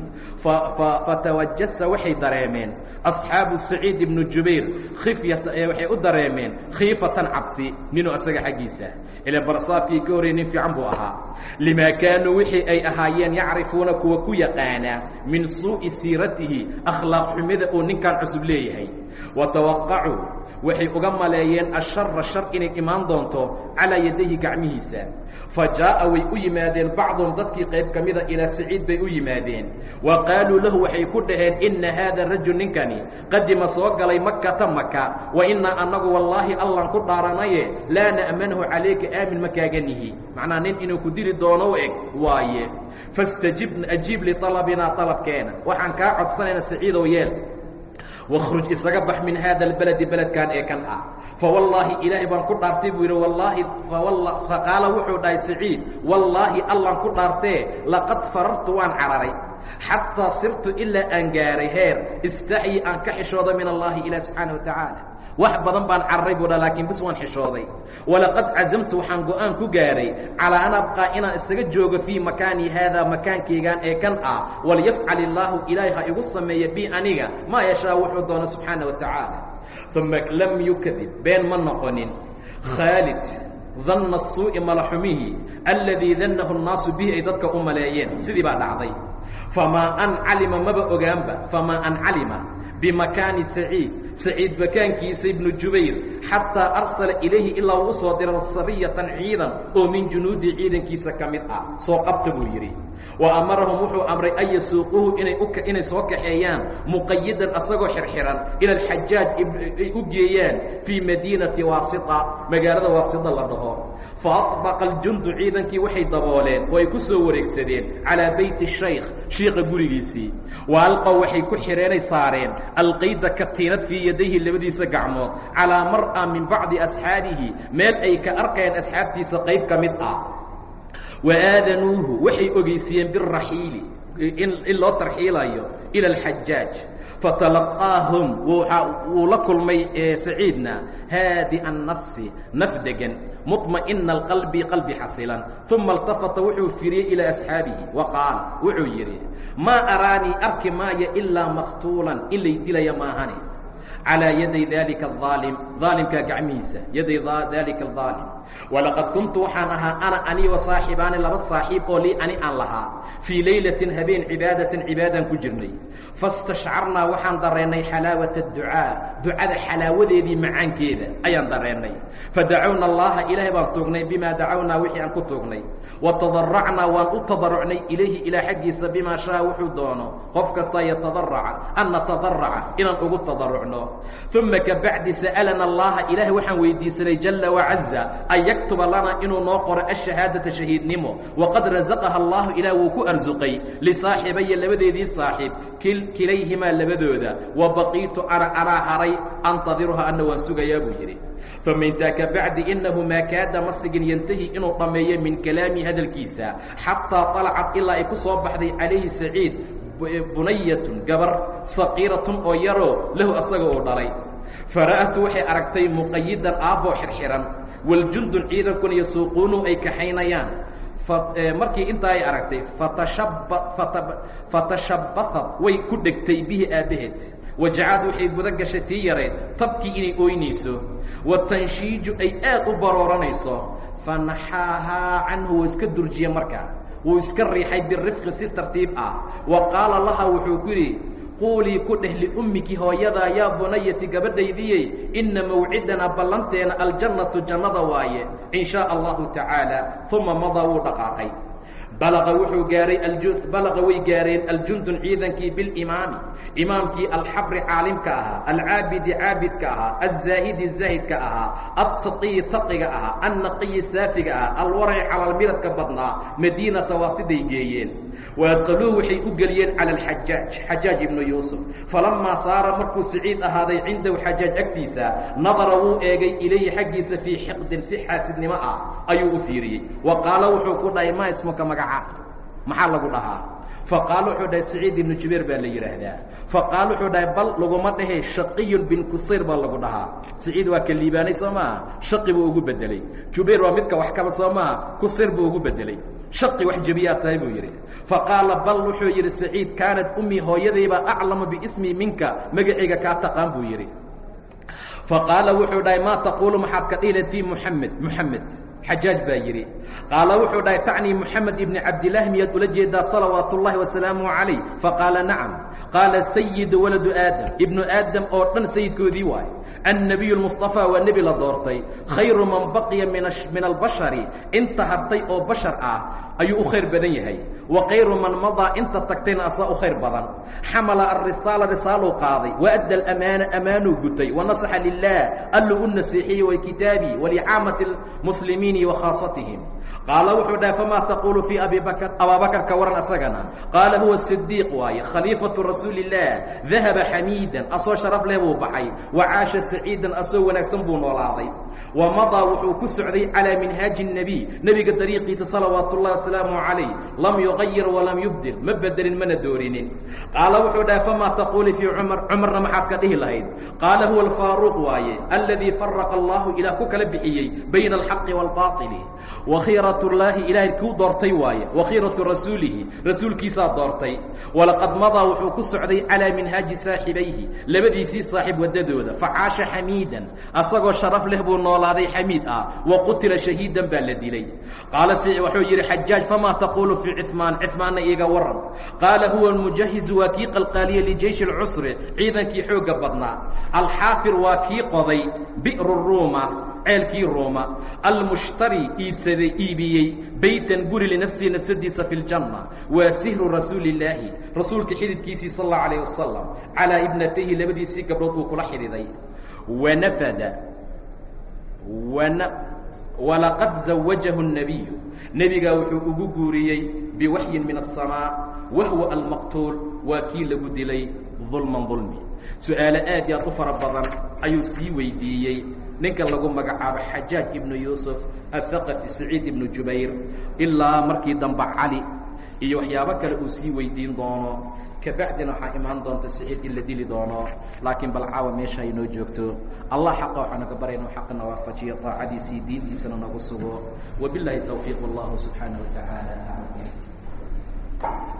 fatawajasa waxay dareemeen asxaabu saciid ibnu jubayr khifyata waxay u dareemeen khiifatan cabsi minhu asaga xaggiisa. Ila barasaafkii ka horey nin fiican buu ahaa. Limaa kaanuu wixii ay ahaayeen yacrifuuna kuwa ku yaqaanaa min suu'i siiratihi akhlaaq xumida uu ninkan cusub leeyahay. Wa tawaqacuu waxay uga maleeyeen ashara shar inay imaan doonto calaa yadayhi gacmihiisa. Fa jaa'a way u yimaadeen bacduhum dadkii qayb ka mida ilaa saciid bay u yimaadeen. Wa qaaluu lahu waxay ku dhaheen inna haada rajul ninkani qadima soo galay makata maka wa innaa annagu wallaahi allan ku dhaaranaye laa na'manhu calayka aamin ma kaaganihi macnaa nin inuu ku dili doono u eg waaye fastajibna ajiib lialabinaa alabkeena waxaan kaa codsanayna saciidow yeel wakhruj isaga bax min haada albaladi beledkan ee kan ah fawallaahi ilaahay baan ku dhaartay buu yidhi wallaahi faqaala wuxuu dhahay saciid wallaahi allan ku dhaartee laqad farartu waan cararay xataa sirtu ilaa aan gaaray heer istaxyi aan ka xishooda min allaahi ilaah subxaana wa tacaala wax badan baan cararay buu dha laakiin bis waan xishooday. Walaqad cazamtu waxaan go'aan ku gaaray calaa an abqaa inaan isaga joogo fii makaanii haadaa makaankaygan ee kan ah walyafcal illaahu ilaahay ha igu sameeya bi aniga maa yashaa wuxuu doono subxaana wa tacaala. Uma lam yukadib been ma noqonin. Khaalid danna suu'i malaxumihi alladii dannahu nnaasu bihi ay dadka u maleeyeen sidii baa dhacday. Famaa an calima maba ogaanba famaa an calima bimakaani saciid saciid makaankiisa ibnu jubayr xataa arsala ilayhi ilaa uu u soo dira sariyatan ciidan oo min junuudii ciidankiisa ka mid ah. Soo qabta buu yidhi wa amarahum wuxuu amray an yasuuquuhu inay soo kaxeeyaan muqayidan asagoo xirxiran ila alxajaaj ay u geeyaan fii madiinati waasita magaalada waasita la dhaho. Faطbaqa aljundu ciidankii waxay dabooleen oo ay ku soo wareegsadeen calaa beyti shaykh shiikha gurigiisii. Wa alqow waxay ku xiheenay saareen alqayda katiinad fii yadayhi labadiisa gacmood calaa mar'a min bacdi asxaabihi meel ay ka arkayaan asxaabtiisa qayb ka mid ah wa aadanuuhu waxay ogeysiiyeen biraxiili in loo tarxiilayo ila alxajaaj fatalaqaahum wuu la kulmay saciidna haadi'a annafsi naf degan muطma'ina alqalbi qalbi xasilan uma اltafata wuxuu firiyey ilaa asxaabihi wa qaala wuxuu yidhi maa araanii arki maaya ilaa makhtuulan in lay dilaya maahane calىa yaday dalika الظaalim aalimkaa gacmihiisa yaday dalika الظaalim walaqad kuntu waxaan ahaa ana ani wa saaxibaani laba saaxiib oo lii ani aan lahaa fii laylatin habeen cibaadatin cibaadaan ku jirnay fastashcarnaa waxaan dareennay xalaawata الducaa ducada xalaawadeedii macaankeeda ayaan dareennay fadacowna allaha ilaahay baan tuugnay bimaa dacownaa wixii aan ku tuugnay watadaracnaa waan u tadarucnay ilayhi ilaa xaggiisa bimaa shaa wuxuu doono qof kastaa yatadaraca an natadaraca inaan ugu tadarucno uma kabacdi sa'alana allaha ilaahay waxaan weydiisanay jala wacaza an yaktuba lanaa inuu noo qoro ashahaadata shahiidnimo. Waqad rasaqaha allahu ilaah wuu ku arsuqay lisaaxibaya labadeedii saaxiib kilayhimaa labadooda. Wa baqiitu ana anaa haray antadiruha anna waan sugayaa buu yidhi. Uma intaa ka bacdi inahu maa kaada masigin yantahi inuu dhammeeyo min kalaami hadalkiisa xataa طalacat ilaa ay ku soo baxday calayhi saciid bunayatun gabar saqiiratun oo yaroo lahu asaga uu dhalay. Fara'atu waxay aragtay muqayidan aabboo waljundun ciidankuna yasuuquunu ay kaxaynayaan. Markii intaa ay aragtay fatashabbaad way ku dhegtay bihi aabbaheed wajacad waxay guda gashay tii yareed tabkii inay ooynayso. Watanshiiju ay aad u barooranayso. Fanaxaahaa canhu wuu iska durjiye markaa. Wuu iska riixay birifqi si tartiib ah. Wa qaala laha wuxuu ku yidhi quulii ku dheh liummiki hooyadaa yaa bunayati gabadhaydiyey inna mawcidana ballanteena aljannatu jannada waaye in shaa allahu tacaala. Uma madaa wuu dhaqaaqay. Balaqa wuxuu gaaray balaqa way gaareen aljundun ciidankii bilimaami imaamkii alxabri caalimka ahaa alcaabidi caabidka ahaa alzaahidi zaahidka ahaa altaqiyi taqiga ahaa annaqiyi saafiga ahaa alwaraci calalmiradka badnaa madiinata waa siday geeyeen waadqaluuh waxay u geliyeen cala alxajaaj xajaaj ibnu yuusuf. Falamaa saara markuu siciid ahaaday cindahu xajaaj agtiisa nadara wuu eegay ilayhi xaggiisa fii xiqdin si xaasidnimo ah ayuu u fiiriyey. Wa qaala wuxuu ku dhahay maa ismuka magaca? Maxaa lagu dhahaa faqaala wuxuu dhahay saciid ibnu jubayr baa la yidhaahdaa. Faqaala wuxuu dhahay bal laguma dhahe shaqiyun bin kusayr baa lagu dhahaa. Saciid waa ka liibaanay soo maaha shaqi buu ugu bedelay jubayr waa midka wax kaba soo maaha kusayr buu ugu bedelay shaqi wax jebiyaa tahay buu yidhi. Faqaala bal wuxuu yidhi saciid kaanad ummii hooyadaybaa aclamu biismii minka magacayga kaa taqaan buu yidhi. Faqaala wuxuu dhahay maa taquulu maxaad ka dhihilayd fii muxamed muxamed xajaaj baa yidhi qaala wuxuu dhahay tacnii moxamed ibni cabdilaahi miyaad ula jeedaa salawaat ullahi wasalaamuhu calayh? Faqaala nacam. Qaala sayidu waladu aadam. Ibnu aadam oo dhan sayidkoodii waay annabiyu lmustafa waa nebi la doortay. Khayru man baqiya min albashari. Inta hartay oo bashar ah ayuu u khayr badan yahay. Wa khayru man madaa inta tagtayna asaa u khayr badan. Xamala alrisaala risaaluu qaaday. Waadda alamaana amaanuu gutay. Wanasaxa lilah alluu u nasiixiyey wakitaabii walicaamati muslimiini wakhaasatihim qaala wuxuu dhahay famaa taquulu fii abi bakr abaabakar ka waran asagana? Qaala huwa sidiiq waaye khaliifatu rasuuli اllah dahaba xamiidan asoo sharaf leh buu baxay. Wa caasha saciidan asoo wanaagsan buu noolaaday wa madaa wuxuu ku socday calىa minhaaji الnebiy nebiga dariiqiisa salawaat ullahi wasalaamu calayh lam yugayir walam yubdil ma bedelin mana doorinin qaala wuxuu dhahay famaa taquuli fii cumar cumarna maxaad ka dhihi lahayd qaala huwa alfaaruuq waaye aladii faraqa allahu ilaah ku kala bixiyey bayna alxaqi wاlbaطili wakhiirat llaahi ilaahay kuu doortay waaye wakhiiratu rasuulihi rasuulkiisaa doortay walaqad madaa wuxuu ku socday calىa minhaaji saaxibayhi labadiisii saaxib waddadooda facaasha xamiidan asagoo sharaf leh buu noolaaday xamiid ah wa qutila shahiidan baa la dilay. Qaala wuxuu yidhi xajaaj famaa taquulu fii cimaan cimaanna iiga waran qaala huwa mujahizu waa kii qalqaaliye lijeyshi اlcusri ciidankii xoogga badnaa. Alxaafir waa kii qoday bi'ru ruuma ceelkii ruuma. Almushtari iibsaday iibiyey baytan guri linafsihi nafsadiisa fi ljanna waa sihru rasuuli rasuulka xididkiisii sal اllau alayh wasalam calaa ibnatayhi labadiisii gabdhood uu kula xidhiday. Wanafada walaqad zawajahu الnabiyu nebigaa wuxuu ugu guuriyey biwaxyin min الsamaa wahwa almaqtuul waa kii lagu dilay dulman dulmi su-aalo aad iyo aad u fara badan ayuu sii weydiiyey ninka lagu magacaabo xajaaj ibnu yuusuf athaqafi saciid ibnu jubayr ilaa markii dambe cali iyo waxyaabo kale uu sii weydiin doono kabacdina waxaa imaan doonta saciid in la dili doono laakiin bal caawa meesha ay noo joogto. Allah xaqa waxaa naga barya inuu xaqana waafajiyo aacadiisii diintiisana nagu sugo. Wabilaahi tawfiiq اllahu subxaanaه wa tacaala